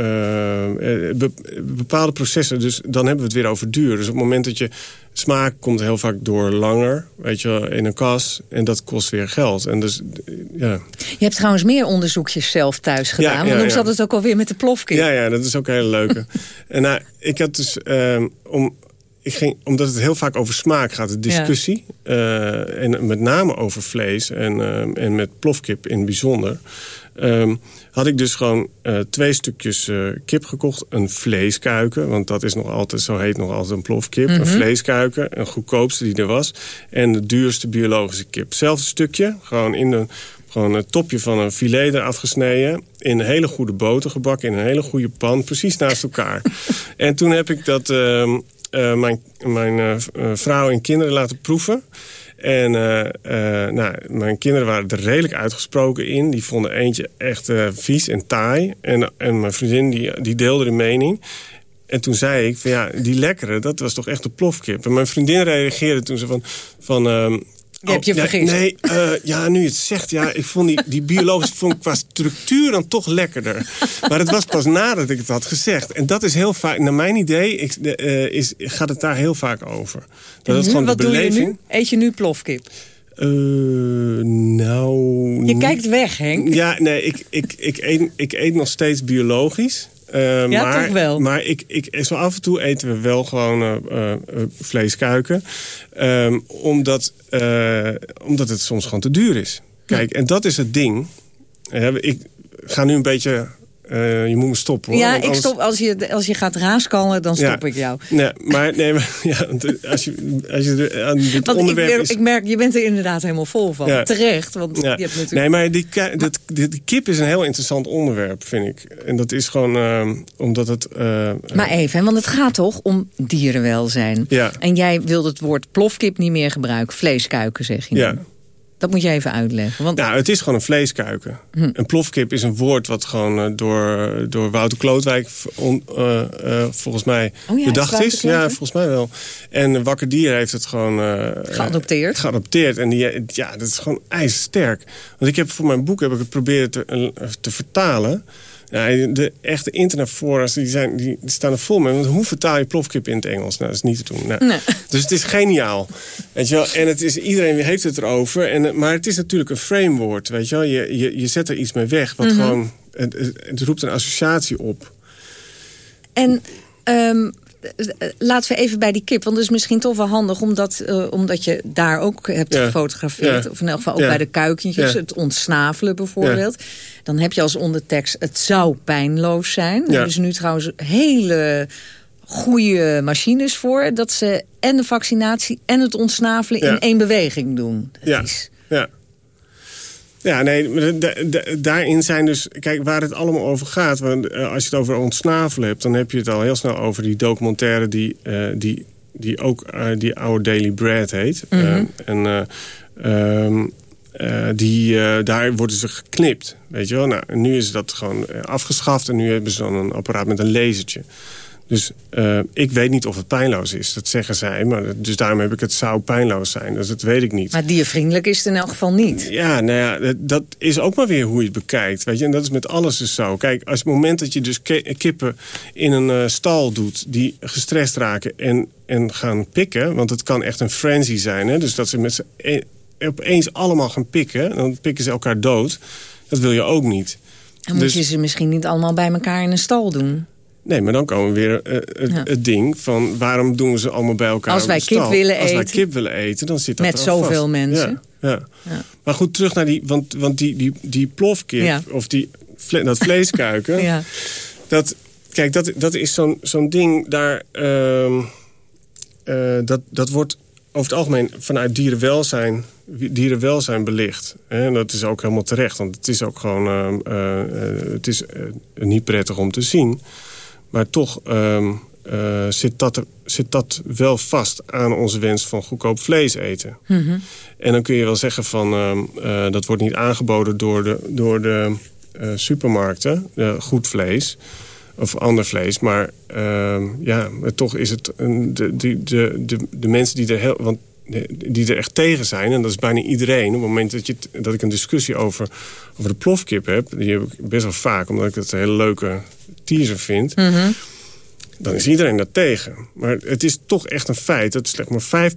be- bepaalde processen, dus dan hebben we het weer over duur. Dus op het moment dat je smaak komt heel vaak door langer, weet je, in een kas. En dat kost weer geld. En dus, eh, ja. Je hebt trouwens meer onderzoekjes zelf thuis gedaan. ja, want hoe ja. zat het ook alweer met de plofkip? Ja, ja, dat is ook een hele leuke. en nou, ik had dus, ehm, om, ik ging, omdat het heel vaak over smaak gaat, de discussie. eh, en met name over vlees en, ehm, en met plofkip in het bijzonder. Ehm, had ik dus gewoon eh, twee stukjes eh, kip gekocht. Een vleeskuiken, want dat is nog altijd, zo heet nog altijd een plofkip. Mhm. Een vleeskuiken, een goedkoopste die er was. En de duurste biologische kip. Hetzelfde stukje, gewoon in de gewoon het topje van een filet eraf gesneden. In een hele goede boter gebakken. In een hele goede pan. Precies naast elkaar. en toen heb ik dat ehm, eh, mijn, mijn vrouw en kinderen laten proeven. En eh, eh, nou, mijn kinderen waren er redelijk uitgesproken in. Die vonden eentje echt eh, vies en taai. En, en mijn vriendin die, die deelde de mening. En toen zei ik, van ja, die lekkere, dat was toch echt een plofkip. En mijn vriendin reageerde toen ze van... van ehm, Je oh, ja, vergist. Nee, eh, ja, nu je het zegt, ja, ik vond die, die biologische vond ik qua structuur dan toch lekkerder. Maar het was pas nadat ik het had gezegd. En dat is heel vaak, naar mijn idee, ik, de, eh, is, gaat het daar heel vaak over. Dat nu, gewoon wat de doe je beleving... nu? Eet je nu plofkip? Eh, nou... Je kijkt weg, Henk. Ja, nee, ik, ik, ik, eet, ik eet nog steeds biologisch. Eh, Ja, maar, toch wel? Maar ik, ik, zo af en toe eten we wel gewoon eh, eh, eh, vleeskuiken. Ehm, omdat, omdat het soms gewoon te duur is. Kijk, en dat is het ding. Ik ga nu een beetje... eh, je moet me stoppen hoor. ja, ik anders- stop, als, je, als je gaat raaskallen, dan stop Ja. ik jou. Nee, maar, nee, maar ja, als je, als je aan dit Want ik, onderwerp is... ik merk, je bent er inderdaad helemaal vol van. Ja. Terecht, want Ja. je hebt natuurlijk... Nee, maar die, dat, die, die kip is een heel interessant onderwerp, vind ik. En dat is gewoon eh, omdat het... eh, Maar even, want het gaat toch om dierenwelzijn. Ja. En jij wilt het woord plofkip niet meer gebruiken. Vleeskuiken, zeg je. nu. Dat moet je even uitleggen. Want Nou, het is gewoon een vleeskuiken. Hm. Een plofkip is een woord wat gewoon eh, door, door Wouter Klootwijk on- eh, eh, volgens mij Oh ja, bedacht is. Ja, volgens mij wel. En Wakker Dier heeft het gewoon... Geadopteerd. geadopteerd. En die, ja, dat is gewoon ijzersterk. Want ik heb voor mijn boek heb ik het proberen te, te vertalen. Ja, de echte internetforums die zijn, die, staan er vol mee. Want hoe vertaal je plofkip in het Engels? Nou, dat is niet te doen. Nou, Nee. Dus het is geniaal. Weet je wel? En het is, iedereen heeft het erover. En, eh, maar het is natuurlijk een framewoord. Weet je, wel? Je, je, je zet er iets mee weg. Wat Mhm. gewoon, het, het, roept een associatie op. En ehm, eh, laten we even bij die kip. Want het is misschien toch wel handig. Omdat, eh, omdat je daar ook hebt Ja. gefotografeerd. Ja. Of in elk geval ook Ja. bij de kuikentjes. Het ontsnavelen bijvoorbeeld. Dan heb je als ondertekst. Het zou pijnloos zijn. Hebben ze nu trouwens hele goede machines voor. Dat ze en de vaccinatie en het ontsnavelen in één beweging doen. Ja, ja. Ja, nee, daarin zijn dus... Kijk, waar het allemaal over gaat... Want, eh, als je het over ontsnavelen hebt... dan heb je het al heel snel over die documentaire... die, eh, die, die ook eh, die Our Daily Bread heet. Mhm. En eh, ehm, eh, die, daar worden ze geknipt, weet je wel. Nou, nu is dat gewoon afgeschaft... en nu hebben ze dan een apparaat met een lasertje. Dus uh, ik weet niet of het pijnloos is. Dat zeggen zij. Maar dus daarom heb ik het zou pijnloos zijn. Dus dat weet ik niet. Maar diervriendelijk is het in elk geval niet. Ja, nou ja, dat is ook maar weer hoe je het bekijkt. Weet je? En dat is met alles dus zo. Kijk, als het moment dat je dus kippen in een uh, stal doet... die gestrest raken en, en gaan pikken... want het kan echt een frenzy zijn. Hè? Dus dat ze met e opeens allemaal gaan pikken... dan pikken ze elkaar dood. Dat wil je ook niet. Dan moet dus, je ze misschien niet allemaal bij elkaar in een stal doen. Nee, maar dan komen we weer uh, het, het, ding van waarom doen we ze allemaal bij elkaar Als wij kip willen Als eten. wij kip willen eten, dan zit dat Met zoveel vast. mensen. Ja, ja. ja, Maar goed, terug naar die, want, want die, die, die plofkip of die, dat vleeskuiken. ja. dat, kijk, dat, dat is zo'n zo'n ding, daar, uh, uh, dat, dat wordt over het algemeen vanuit dierenwelzijn, dierenwelzijn belicht. En dat is ook helemaal terecht, want het is ook gewoon uh, het is, niet prettig om te zien. Maar toch um, uh, zit, dat er, zit dat wel vast aan onze wens van goedkoop vlees eten. Mm -hmm. En dan kun je wel zeggen van uh, dat wordt niet aangeboden door de, door de uh, supermarkten, goed vlees of ander vlees. Maar ja, toch is het een, de, de, de, de, de mensen die er heel... Want die er echt tegen zijn, en dat is bijna iedereen... op het moment dat, je, dat ik een discussie over, over de plofkip heb... die heb ik best wel vaak, omdat ik het een hele leuke teaser vind... Mm -hmm. dan is iedereen daar tegen. Maar het is toch echt een feit dat slechts maar 5%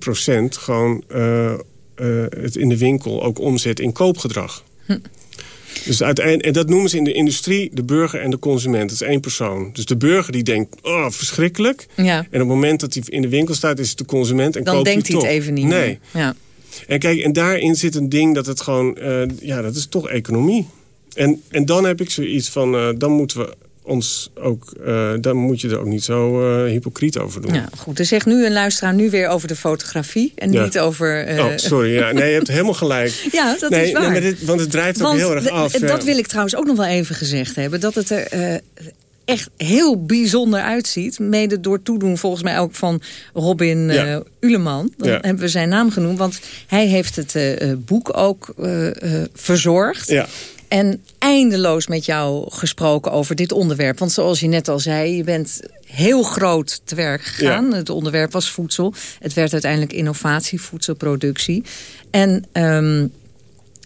gewoon uh, uh, het in de winkel ook omzet in koopgedrag. Hm. Dus uiteindelijk, en dat noemen ze in de industrie de burger en de consument. Dat is één persoon. Dus de burger die denkt, oh, verschrikkelijk. Ja. En op het moment dat hij in de winkel staat, is het de consument en Dan koopt denkt hij het even niet Nee. meer. Ja. En kijk, en daarin zit een ding dat het gewoon, uh, ja, dat is toch economie. En, en dan heb ik zoiets van, uh, dan moeten we ons ook, uh, dan moet je er ook niet zo uh, hypocriet over doen. Ja, goed. Er zegt nu een luisteraar nu weer over de fotografie en Ja. niet over... uh, Oh, sorry. Ja. Nee, je hebt helemaal gelijk. Ja, dat nee, is waar. Nee, dit, want het drijft Want ook heel erg af. Dat ja. wil ik trouwens ook nog wel even gezegd hebben. Dat het er eh, echt heel bijzonder uitziet. Mede door toedoen volgens mij ook van Robin eh Ja. Uleman. Dan Ja. hebben we zijn naam genoemd. Want hij heeft het eh, eh, boek ook eh, eh, verzorgd. Ja. En eindeloos met jou gesproken over dit onderwerp. Want zoals je net al zei, je bent heel groot te werk gegaan. Het onderwerp was voedsel. Het werd uiteindelijk innovatie, voedselproductie. En ehm,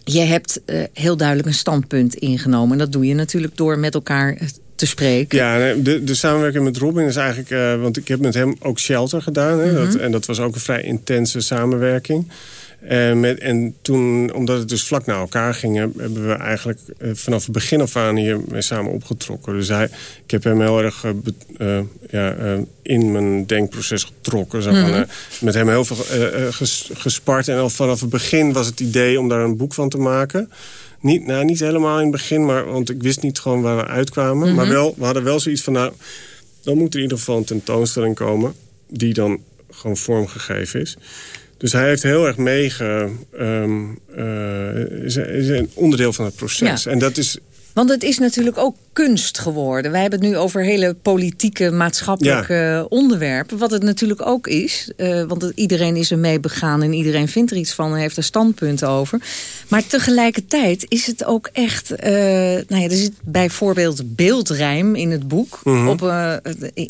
je hebt eh, heel duidelijk een standpunt ingenomen. En dat doe je natuurlijk door met elkaar eh, te spreken. Ja, de, de samenwerking met Robin is eigenlijk... eh, want ik heb met hem ook Shelter gedaan. Hè, Mhm. dat, en dat was ook een vrij intense samenwerking. En, met, en toen, omdat het dus vlak naar elkaar ging... heb- hebben we eigenlijk eh, vanaf het begin af aan hier samen opgetrokken. Dus hij, ik heb hem heel erg eh, be- eh, ja, eh, in mijn denkproces getrokken. Zo van, Mhm. eh, met hem heel veel eh, eh, ges- gespart. En al vanaf het begin was het idee om daar een boek van te maken... Niet, nou, niet helemaal in het begin, maar, want ik wist niet gewoon waar we uitkwamen. Mhm. Maar wel, we hadden wel zoiets van, nou, dan moet er in ieder geval een tentoonstelling komen... die dan gewoon vormgegeven is. Dus hij heeft heel erg meege... ehm, eh, is, is een onderdeel van het proces. Ja. En dat is... Want het is natuurlijk ook kunst geworden. Wij hebben het nu over hele politieke, maatschappelijke onderwerpen. Wat het natuurlijk ook is. eh, want het- iedereen is ermee begaan en iedereen vindt er iets van... en heeft er standpunten over. Maar tegelijkertijd is het ook echt... eh, nou ja, er zit bijvoorbeeld beeldrijm in het boek. Mhm. op, eh,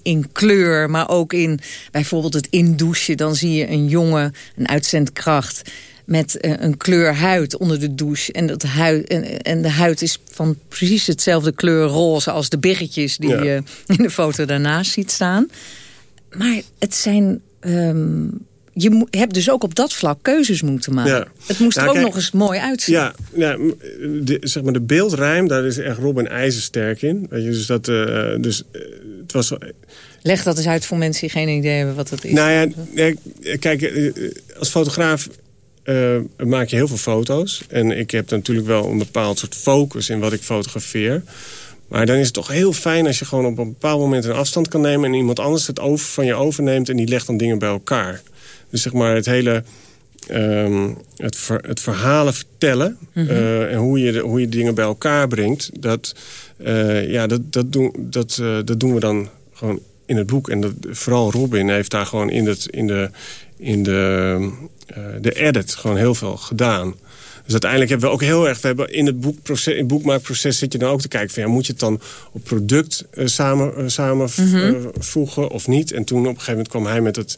in kleur, maar ook in bijvoorbeeld het indouchen. Dan zie je een jongen, een uitzendkracht met eh, een kleur huid onder de douche. En, dat huid, en, en de huid is van precies hetzelfde kleur roze... als de biggetjes die Ja. je in de foto daarnaast ziet staan. Maar het zijn... ehm, je hebt dus ook op dat vlak keuzes moeten maken. Ja. Het moest Nou, er ook kijk, nog eens mooi uitzien. Ja, ja de, zeg maar de beeldrijm, daar is echt Robin ijzersterk in. Weet je, dus dat, eh, dus, eh, het was Leg dat eens uit voor mensen die geen idee hebben wat dat is. Nou ja, kijk, als fotograaf eh, maak je heel veel foto's. En ik heb natuurlijk wel een bepaald soort focus in wat ik fotografeer. Maar dan is het toch heel fijn als je gewoon op een bepaald moment een afstand kan nemen... en iemand anders het over, van je overneemt en die legt dan dingen bij elkaar. Dus zeg maar het hele... ehm, het, ver- het verhalen vertellen Mhm. eh, en hoe je, de, hoe je dingen bij elkaar brengt... dat, eh, ja, dat, dat, doen, dat, dat doen we dan gewoon in het boek. En dat, vooral Robin heeft daar gewoon in, het, in, de, in de, eh, de edit gewoon heel veel gedaan. Dus uiteindelijk hebben we ook heel erg... We hebben in, het boekproces, in het boekmaakproces zit je dan ook te kijken... Van, ja, moet je het dan op product uh, samen, uh, samenvoegen mm of niet? En toen op een gegeven moment kwam hij met, het,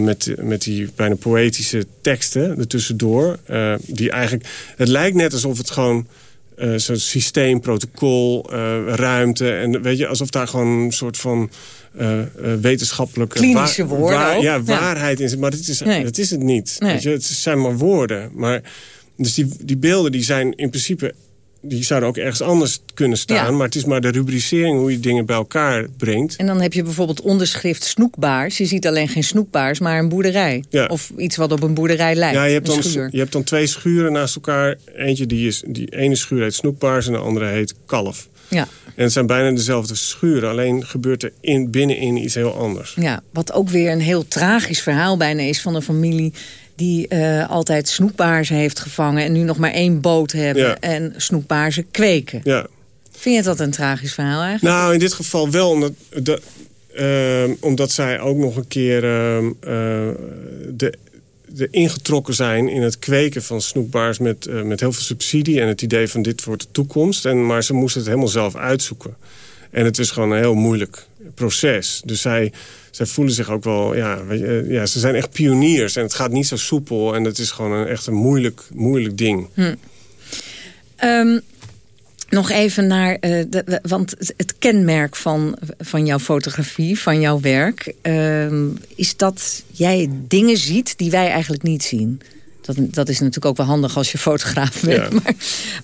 met, met die bijna poëtische teksten ertussendoor. die eigenlijk, het lijkt net alsof het gewoon... Zo'n systeem, protocol, ruimte. En weet je, alsof daar gewoon een soort van uh, wetenschappelijke... Klinische woorden waar, Ja, waarheid in zit. Maar dat is, nee. dat is het niet. Nee. Weet je, het zijn maar woorden. Maar, dus die, die beelden die zijn in principe... Die zouden ook ergens anders kunnen staan. Ja. Maar het is maar de rubricering hoe je dingen bij elkaar brengt. En dan heb je bijvoorbeeld onderschrift snoekbaars. Je ziet alleen geen snoekbaars, maar een boerderij. Ja. Of iets wat op een boerderij lijkt. Ja, je hebt, een dan, je hebt dan twee schuren naast elkaar. Eentje die is, die ene schuur heet snoekbaars en de andere heet kalf. Ja. En het zijn bijna dezelfde schuren. Alleen gebeurt er in, binnenin iets heel anders. Ja, wat ook weer een heel tragisch verhaal bijna is van een familie die uh, altijd snoekbaarzen heeft gevangen... en nu nog maar één boot hebben Ja. en snoekbaarzen kweken. Ja. Vind je dat een tragisch verhaal eigenlijk? Nou, in dit geval wel, omdat, de, uh, omdat zij ook nog een keer uh, de, de ingetrokken zijn in het kweken van snoekbaars met, uh, met heel veel subsidie en het idee van dit wordt de toekomst. En, maar ze moesten het helemaal zelf uitzoeken. En het is gewoon een heel moeilijk proces. Dus zij, zij voelen zich ook wel, ja, je, ja, ze zijn echt pioniers. En het gaat niet zo soepel en het is gewoon een, echt een moeilijk, moeilijk ding. Hm. Um, nog even naar, uh, de, want het kenmerk van, van jouw fotografie, van jouw werk... Uh, is dat jij dingen ziet die wij eigenlijk niet zien. Dat, dat is natuurlijk ook wel handig als je fotograaf bent. Ja. Maar,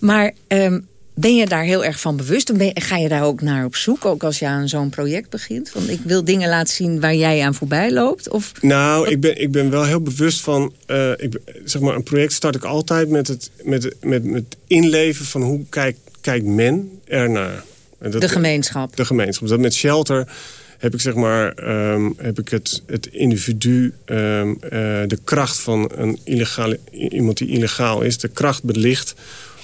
maar um, ben je daar heel erg van bewust? Ben, ga je daar ook naar op zoek, ook als je aan zo'n project begint? Want ik wil dingen laten zien waar jij aan voorbij loopt? Of... Nou, ik ben, ik ben wel heel bewust van... Uh, ik, zeg maar, een project start ik altijd met het, met, met, met inleven van hoe kijkt kijkt men ernaar. En dat, de gemeenschap. De gemeenschap. Dat met shelter heb ik zeg maar um, heb ik het, het individu, um, uh, de kracht van een illegale, iemand die illegaal is, de kracht belicht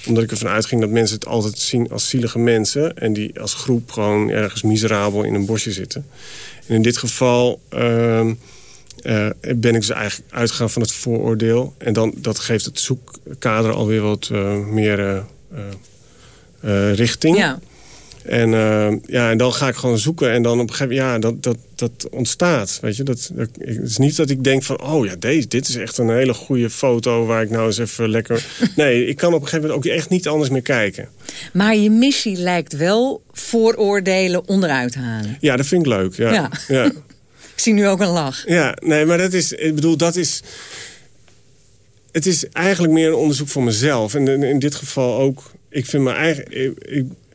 omdat ik ervan uitging dat mensen het altijd zien als zielige mensen... en die als groep gewoon ergens miserabel in een bosje zitten. En in dit geval uh, uh, ben ik dus eigenlijk uitgegaan van het vooroordeel. En dan, dat geeft het zoekkader alweer wat uh, meer richting. Ja. En, uh, ja, en dan ga ik gewoon zoeken. En dan op een gegeven moment, ja, dat, dat, dat ontstaat. Weet je? Dat, dat, het is niet dat ik denk van, oh ja, deze, dit is echt een hele goede foto... waar ik nou eens even lekker... Nee, ik kan op een gegeven moment ook echt niet anders meer kijken. Maar je missie lijkt wel vooroordelen onderuit halen. Ja, dat vind ik leuk. Ja. ja. ja. ik zie nu ook een lach. Ja, nee, maar dat is, ik bedoel, dat is... Het is eigenlijk meer een onderzoek voor mezelf. En in, in dit geval ook... Ik vind mijn eigen...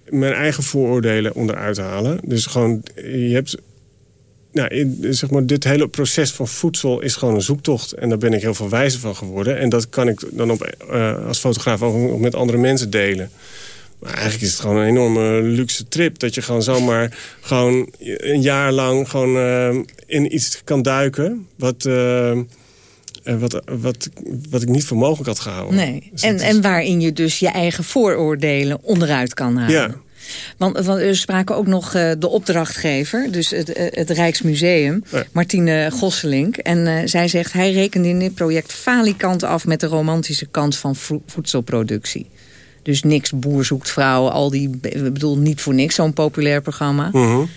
Mijn eigen vooroordelen onderuit halen. Dus gewoon, je hebt... Nou, zeg maar, dit hele proces van voedsel is gewoon een zoektocht. En daar ben ik heel veel wijzer van geworden. En dat kan ik dan op, uh, als fotograaf ook met andere mensen delen. Maar eigenlijk is het gewoon een enorme luxe trip. Dat je gewoon zomaar gewoon een jaar lang gewoon uh, in iets kan duiken. Wat... Uh, uh, wat, wat, wat ik niet voor mogelijk had gehouden. Nee. Dus en, is... en waarin je dus je eigen vooroordelen onderuit kan halen. Ja. Want, want we spraken ook nog uh, de opdrachtgever, dus het, uh, het Rijksmuseum, ja. Martine Gosselink. En zij zegt, hij rekende in dit project falikant af met de romantische kant van vo voedselproductie. Dus niks boer zoekt vrouw, al die, ik bedoel niet voor niks zo'n populair programma. Uh -huh.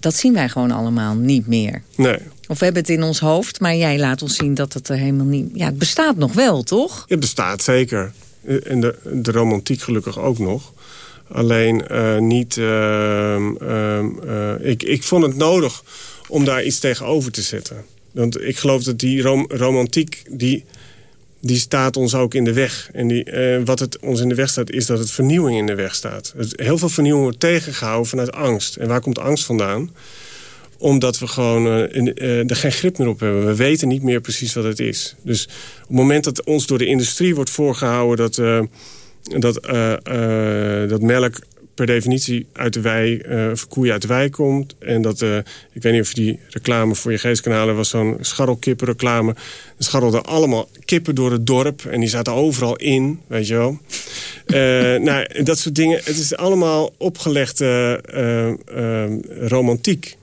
Dat zien wij gewoon allemaal niet meer. Nee. Of we hebben het in ons hoofd, maar jij laat ons zien dat het er helemaal niet... Ja, het bestaat nog wel, toch? Het bestaat zeker. En de, de romantiek gelukkig ook nog. Alleen uh, niet... Uh, uh, ik, ik vond het nodig om daar iets tegenover te zetten. Want ik geloof dat die rom romantiek... Die, die staat ons ook in de weg. En die, wat het ons in de weg staat, is dat het vernieuwing in de weg staat. Heel veel vernieuwing wordt tegengehouden vanuit angst. En waar komt angst vandaan? Omdat we gewoon uh, uh, er geen grip meer op hebben. We weten niet meer precies wat het is. Dus op het moment dat ons door de industrie wordt voorgehouden... dat, dat, dat melk per definitie uit de wei, koeien uit de wei komt... en dat, ik weet niet of die reclame voor je geestkanalen was... zo'n scharrelkippenreclame. Er scharrelden allemaal kippen door het dorp... en die zaten overal in, weet je wel. nou, dat soort dingen. Het is allemaal opgelegde romantiek.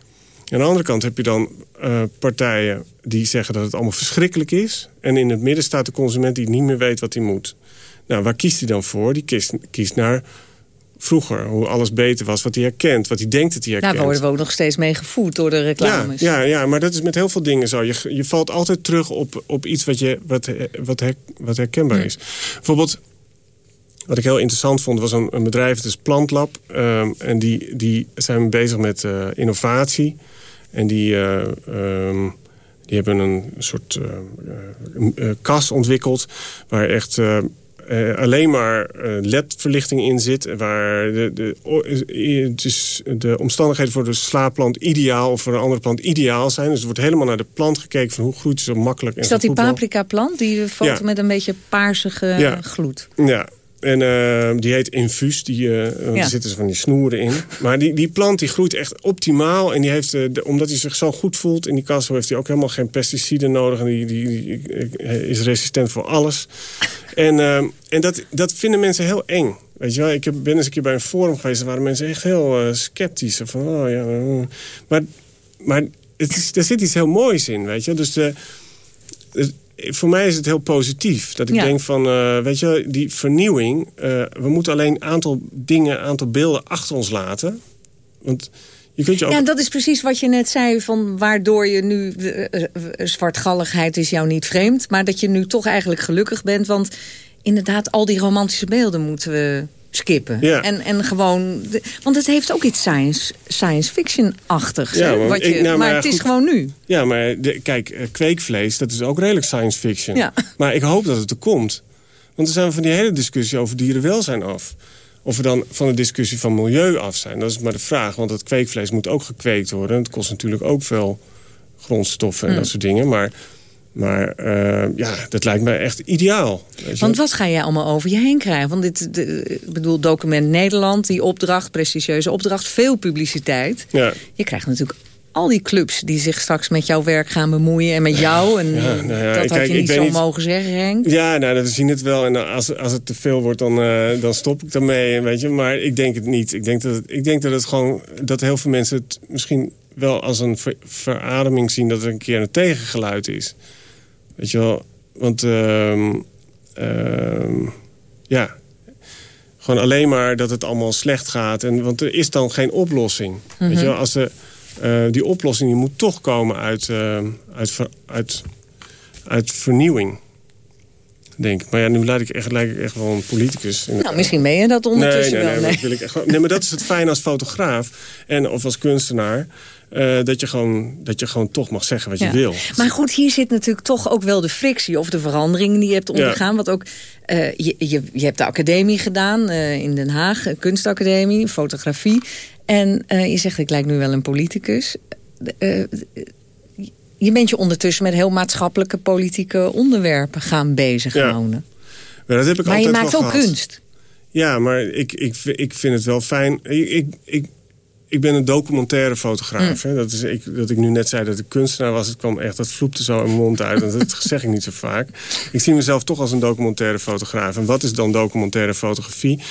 Aan de andere kant heb je dan uh, partijen die zeggen dat het allemaal verschrikkelijk is. En in het midden staat de consument die niet meer weet wat hij moet. Nou, waar kiest hij dan voor? Die kiest, kiest naar vroeger. Hoe alles beter was, wat hij herkent, wat hij denkt dat hij herkent. Daar worden we ook nog steeds mee gevoed door de reclames. Ja, ja, ja, maar dat is met heel veel dingen zo. Je, je valt altijd terug op, op iets wat, je, wat, wat, her, wat herkenbaar is. Bijvoorbeeld, wat ik heel interessant vond, was een, een bedrijf, het is Plantlab. Um, en die, die zijn bezig met uh, innovatie. En die, uh, um, die hebben een soort uh, kas ontwikkeld... waar echt uh, alleen maar uh, ledverlichting in zit... waar de, de, dus de omstandigheden voor de slaapplant ideaal... of voor een andere plant ideaal zijn. Dus er wordt helemaal naar de plant gekeken... van hoe groeit ze zo makkelijk en Is dat die paprika-plant? Die foto ja. met een beetje paarsige ja. gloed? Ja, en uh, die heet Infus. Die, uh, ja. Er zitten van die snoeren in. Maar die, die plant die groeit echt optimaal. En die heeft, uh, de, omdat hij zich zo goed voelt in die kas... heeft hij ook helemaal geen pesticiden nodig. En die, die, die is resistent voor alles. en en dat, dat vinden mensen heel eng. Weet je wel, ik ben eens een keer bij een forum geweest... daar waren mensen echt heel sceptisch. Van, oh, ja, maar maar het is, er zit iets heel moois in, weet je. Dus de, voor mij is het heel positief. Dat ik ja. denk van, uh, weet je, die vernieuwing... Uh, we moeten alleen een aantal dingen, een aantal beelden achter ons laten. Want je kunt je ook... Ja, dat is precies wat je net zei, van waardoor je nu... Uh, zwartgalligheid is jou niet vreemd, maar dat je nu toch eigenlijk gelukkig bent. Want inderdaad, al die romantische beelden moeten we skippen. Ja. En, en gewoon... Want het heeft ook iets science, science fiction-achtigs. Ja, maar, ik, nou, maar, maar het goed, is gewoon nu. Ja, maar de, kijk, kweekvlees, dat is ook redelijk science fiction. Ja. Maar ik hoop dat het er komt. Want dan zijn we van die hele discussie over dierenwelzijn af. Of we dan van de discussie van milieu af zijn. Dat is maar de vraag, want het kweekvlees moet ook gekweekt worden. Het kost natuurlijk ook veel grondstoffen en Mm. dat soort dingen. Maar maar uh, ja, dat lijkt me echt ideaal. Want wat ga jij allemaal over je heen krijgen? Want dit, de, ik bedoel, document Nederland, die opdracht, prestigieuze opdracht, veel publiciteit. Ja. Je krijgt natuurlijk al die clubs die zich straks met jouw werk gaan bemoeien en met jou. En ja, nou ja, dat had je niet zo niet... mogen zeggen, Henk. Ja, nou, dat zien het wel. En als, als het te veel wordt, dan, uh, dan stop ik daarmee. Weet je? Maar ik denk het niet. Ik denk dat het, ik denk dat het gewoon dat heel veel mensen het misschien wel als een ver, verademing zien dat er een keer een tegengeluid is. Weet je wel, want uh, uh, ja, gewoon alleen maar dat het allemaal slecht gaat. En, want er is dan geen oplossing. Mm -hmm. Weet je wel, als de, uh, die oplossing die moet toch komen uit, uh, uit, uit, uit vernieuwing. Denk. Maar ja, nu lijk ik echt, lijk ik echt wel een politicus. Nou, misschien ben je dat ondertussen nee, nee, wel. Nee, Nee. wil ik echt, nee, maar dat is het fijn als fotograaf en, of als kunstenaar. Uh, dat, je gewoon, dat je gewoon toch mag zeggen wat ja. je wil. Maar goed, hier zit natuurlijk toch ook wel de frictie... of de veranderingen die je hebt ondergaan. Ja. Want ook, uh, je, je, je hebt de academie gedaan uh, in Den Haag. Kunstacademie, fotografie. En je zegt, ik lijk nu wel een politicus. je bent je ondertussen met heel maatschappelijke politieke onderwerpen gaan bezighouden. Ja. dat heb ik maar je maakt wel ook gehad. kunst. Ja, maar ik, ik, ik vind het wel fijn. Ik, ik, ik, ik ben een documentaire fotograaf. Mm. Hè? Dat, is, ik, dat ik nu net zei dat ik kunstenaar was. Het kwam echt, dat vloepte zo in mijn mond uit. En dat zeg ik niet zo vaak. Ik zie mezelf toch als een documentaire fotograaf. En wat is dan documentaire fotografie?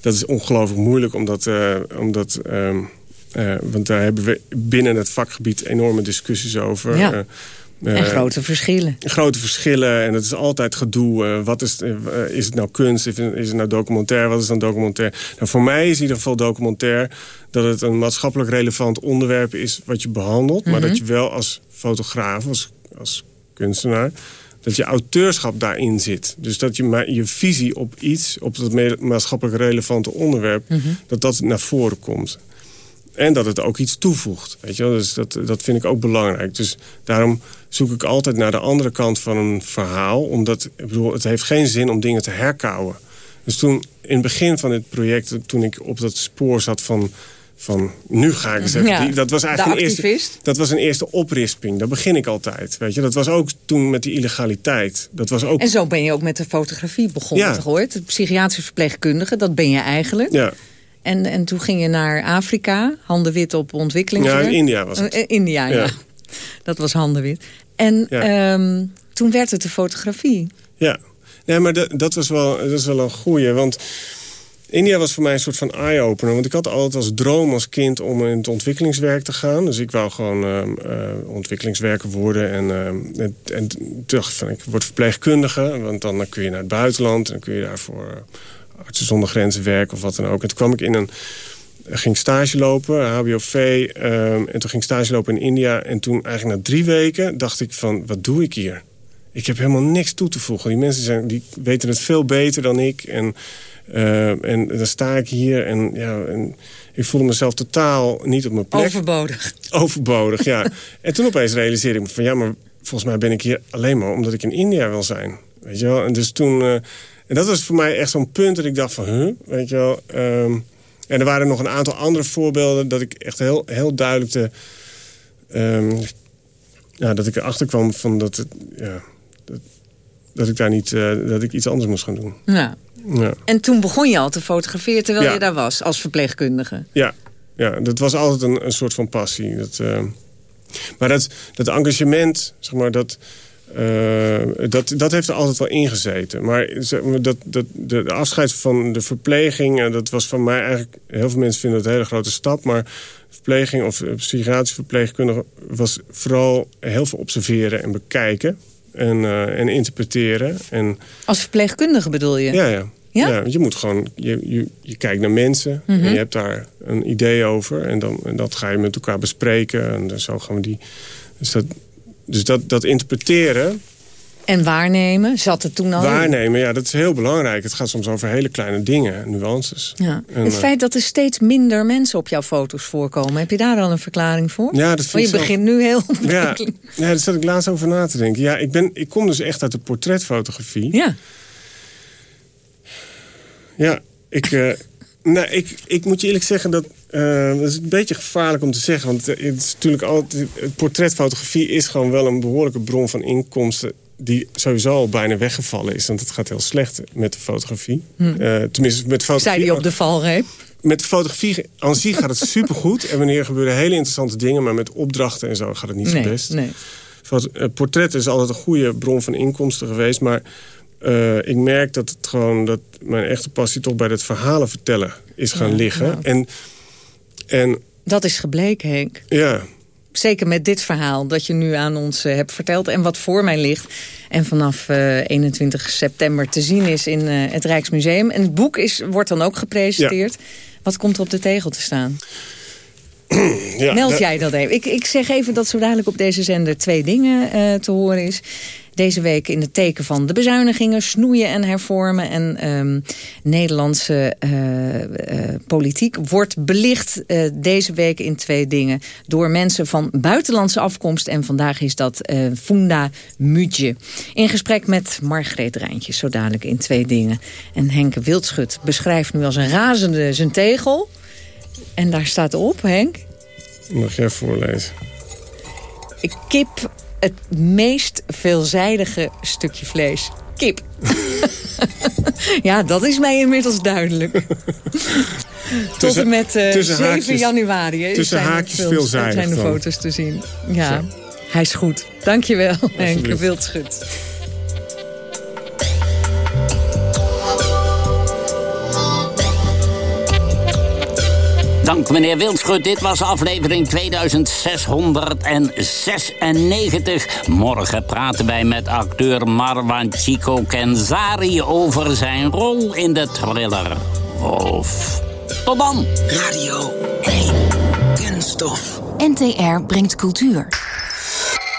Dat is ongelooflijk moeilijk, omdat... Uh, omdat um, uh, want daar hebben we binnen het vakgebied enorme discussies over. Ja. Uh, en grote verschillen. Grote verschillen. En het is altijd gedoe. Uh, wat is, uh, is het nou kunst? Is het nou documentair? Wat is dan documentair? Nou, voor mij is in ieder geval documentair... dat het een maatschappelijk relevant onderwerp is wat je behandelt. Mm -hmm. Maar dat je wel als fotograaf, als, als kunstenaar... dat je auteurschap daarin zit. Dus dat je maar je visie op iets... op dat maatschappelijk relevante onderwerp... Mm -hmm. dat dat naar voren komt. En dat het ook iets toevoegt. Weet je wel? Dus dat, dat vind ik ook belangrijk. Dus daarom zoek ik altijd naar de andere kant van een verhaal. Omdat, ik bedoel, het heeft geen zin om dingen te herkauwen. Dus toen, in het begin van dit project... toen ik op dat spoor zat van... van nu ga ik eens even... Ja, die, dat was eigenlijk de een eerste, dat was een eerste oprisping. Daar begin ik altijd. Weet je? Dat was ook toen met die illegaliteit. Dat was ook... En zo ben je ook met de fotografie begonnen, Ja. gehoord. De psychiatrische verpleegkundige, dat ben je eigenlijk. Ja. En, en toen ging je naar Afrika, handen wit op ontwikkelingswerk. Ja, in India was het. Uh, India, ja. Ja. Dat was handen wit. En Ja. ehm, toen werd het de fotografie. Ja, nee, maar dat, dat, was wel, dat is wel een goeie. Want India was voor mij een soort van eye-opener. Want ik had altijd als droom als kind om in het ontwikkelingswerk te gaan. Dus ik wou gewoon uh, ontwikkelingswerker worden. En, uh, en, dacht ik van, ik word verpleegkundige. Want dan kun je naar het buitenland. En dan kun je daarvoor artsen zonder grenzen werken of wat dan ook. En toen kwam ik in een... Ging stage lopen, HBOV. Um, en toen ging stage lopen in India. En toen eigenlijk na drie weken dacht ik van, wat doe ik hier? Ik heb helemaal niks toe te voegen. Die mensen zijn, die weten het veel beter dan ik. En uh, en dan sta ik hier en, ja, en ik voelde mezelf totaal niet op mijn plek. Overbodig. Overbodig, ja. en toen opeens realiseerde ik me van... ja, maar volgens mij ben ik hier alleen maar omdat ik in India wil zijn. Weet je wel? En dus toen... Uh, en dat was voor mij echt zo'n punt dat ik dacht van... Huh? Weet je wel... Um, en er waren nog een aantal andere voorbeelden... dat ik echt heel, heel duidelijk de... Um, ja, dat ik erachter kwam van dat... Het, ja, dat, dat ik daar niet... Uh, dat ik iets anders moest gaan doen. Ja. Ja. En toen begon je al te fotograferen terwijl ja. je daar was, als verpleegkundige. Ja, ja dat was altijd een, een soort van passie. Dat, uh, maar dat, dat engagement, zeg maar, dat, uh, dat, dat heeft er altijd wel ingezeten. Maar dat, dat, de, de afscheid van de verpleging, uh, dat was van mij eigenlijk... Heel veel mensen vinden het een hele grote stap, maar verpleging of psychiatrische verpleegkundige... was vooral heel veel observeren en bekijken en, uh, en interpreteren. En, Als verpleegkundige bedoel je? Ja, ja. Ja? ja je moet gewoon, je, je, je kijkt naar mensen mm -hmm. en je hebt daar een idee over. En, dan, en dat ga je met elkaar bespreken. En dan zo gaan we die. Dus dat, dus dat, dat interpreteren. En waarnemen, zat het toen al Waarnemen, ja, dat is heel belangrijk. Het gaat soms over hele kleine dingen, nuances. Ja. En, het feit dat er steeds minder mensen op jouw foto's voorkomen... heb je daar dan een verklaring voor? Ja, dat vind je zelf... begint nu heel ja, ja, daar zat ik laatst over na te denken. Ja, ik, ben, ik kom dus echt uit de portretfotografie. Ja. Ja, ik, uh, nou, ik, ik moet je eerlijk zeggen dat... Uh, dat is een beetje gevaarlijk om te zeggen. Want het is natuurlijk altijd, portretfotografie is gewoon wel een behoorlijke bron van inkomsten die sowieso al bijna weggevallen is. Want het gaat heel slecht met de fotografie. Hm. Uh, tenminste, met fotografie... Zei die op de valreep? Met de fotografie aan zich gaat het supergoed. en wanneer gebeuren hele interessante dingen... maar met opdrachten en zo gaat het niet nee, zo best. Nee. Portret is altijd een goede bron van inkomsten geweest... maar uh, ik merk dat, het gewoon, dat mijn echte passie toch bij het verhalen vertellen is gaan ja, liggen. Ja. En, en, dat is gebleken, Henk. Ja. Zeker met dit verhaal dat je nu aan ons uh, hebt verteld... en wat voor mij ligt. En vanaf uh, 21 september te zien is in uh, het Rijksmuseum. En het boek is, wordt dan ook gepresenteerd. Ja. Wat komt er op de tegel te staan? ja, Meld jij dat even. Ik, ik zeg even dat zo dadelijk op deze zender twee dingen te horen is. Deze week in het teken van de bezuinigingen, snoeien en hervormen. En um, Nederlandse uh, uh, politiek wordt belicht uh, deze week in twee dingen. Door mensen van buitenlandse afkomst. En vandaag is dat Funda Mutje. In gesprek met Margreet Rijntjes, zo dadelijk in twee dingen. En Henk Wildschut beschrijft nu als een razende zijn tegel. En daar staat op, Henk. Mag jij voorlezen? Kip het meest veelzijdige stukje vlees. Kip. ja, dat is mij inmiddels duidelijk. Tot tussen, en met uh, 7 haakjes, januari. Tussen zijn haakjes veelzijdig. zijn de dan. foto's te zien. Ja, Zo. hij is goed. Dankjewel, Henk Wildschut. Dank meneer Wildschut. Dit was aflevering 2696. Morgen praten wij met acteur Marwan Chico Kenzari... over zijn rol in de thriller Wolf. Tot dan. Radio 1. Kunststof. NTR brengt cultuur.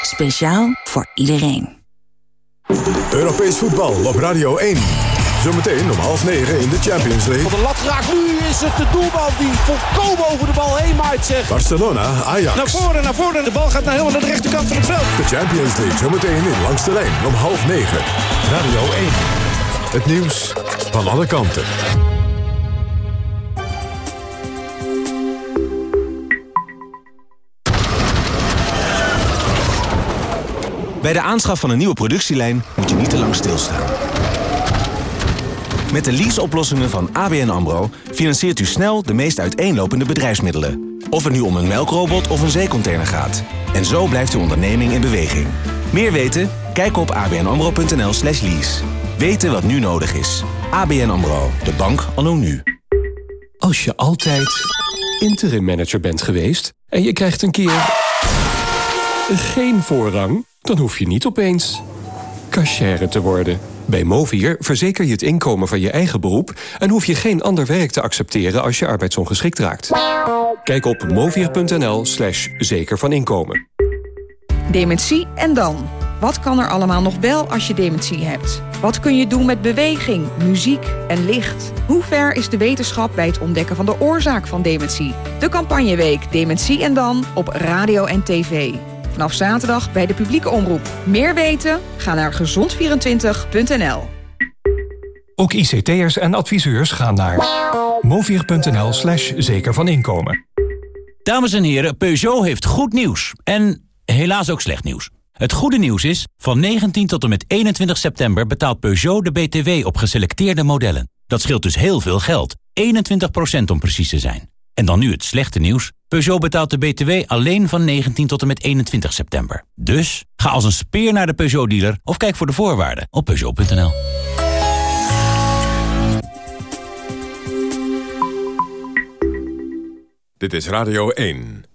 Speciaal voor iedereen. Europees voetbal op Radio 1. Zometeen om half negen in de Champions League. Van de lat raakt nu is het de doelman die volkomen over de bal heen maait zegt. Barcelona, Ajax. Naar voren, naar voren. De bal gaat naar helemaal naar de rechterkant van het veld. De Champions League zometeen in langs de lijn om half negen. Radio 1. Het nieuws van alle kanten. Bij de aanschaf van een nieuwe productielijn moet je niet te lang stilstaan. Met de leaseoplossingen van ABN AMRO financiert u snel de meest uiteenlopende bedrijfsmiddelen. Of het nu om een melkrobot of een zeecontainer gaat. En zo blijft uw onderneming in beweging. Meer weten? Kijk op abnamro.nl slash lease. Weten wat nu nodig is. ABN AMRO, de bank anno nu. Als je altijd interim manager bent geweest en je krijgt een keer geen voorrang, dan hoef je niet opeens cashier te worden. Bij Movier verzeker je het inkomen van je eigen beroep... en hoef je geen ander werk te accepteren als je arbeidsongeschikt raakt. Kijk op movier.nl slash zeker van inkomen. Dementie en dan? Wat kan er allemaal nog wel als je dementie hebt? Wat kun je doen met beweging, muziek en licht? Hoe ver is de wetenschap bij het ontdekken van de oorzaak van dementie? De campagneweek Dementie en dan op radio en tv. Vanaf zaterdag bij de publieke omroep. Meer weten? Ga naar gezond24.nl. Ook ICT'ers en adviseurs gaan naar movier.nl slash zeker van inkomen. Dames en heren, Peugeot heeft goed nieuws. En helaas ook slecht nieuws. Het goede nieuws is, van 19 tot en met 21 september betaalt Peugeot de BTW op geselecteerde modellen. Dat scheelt dus heel veel geld. 21% om precies te zijn. En dan nu het slechte nieuws. Peugeot betaalt de BTW alleen van 19 tot en met 21 september. Dus ga als een speer naar de Peugeot-dealer of kijk voor de voorwaarden op Peugeot.nl. Dit is Radio 1.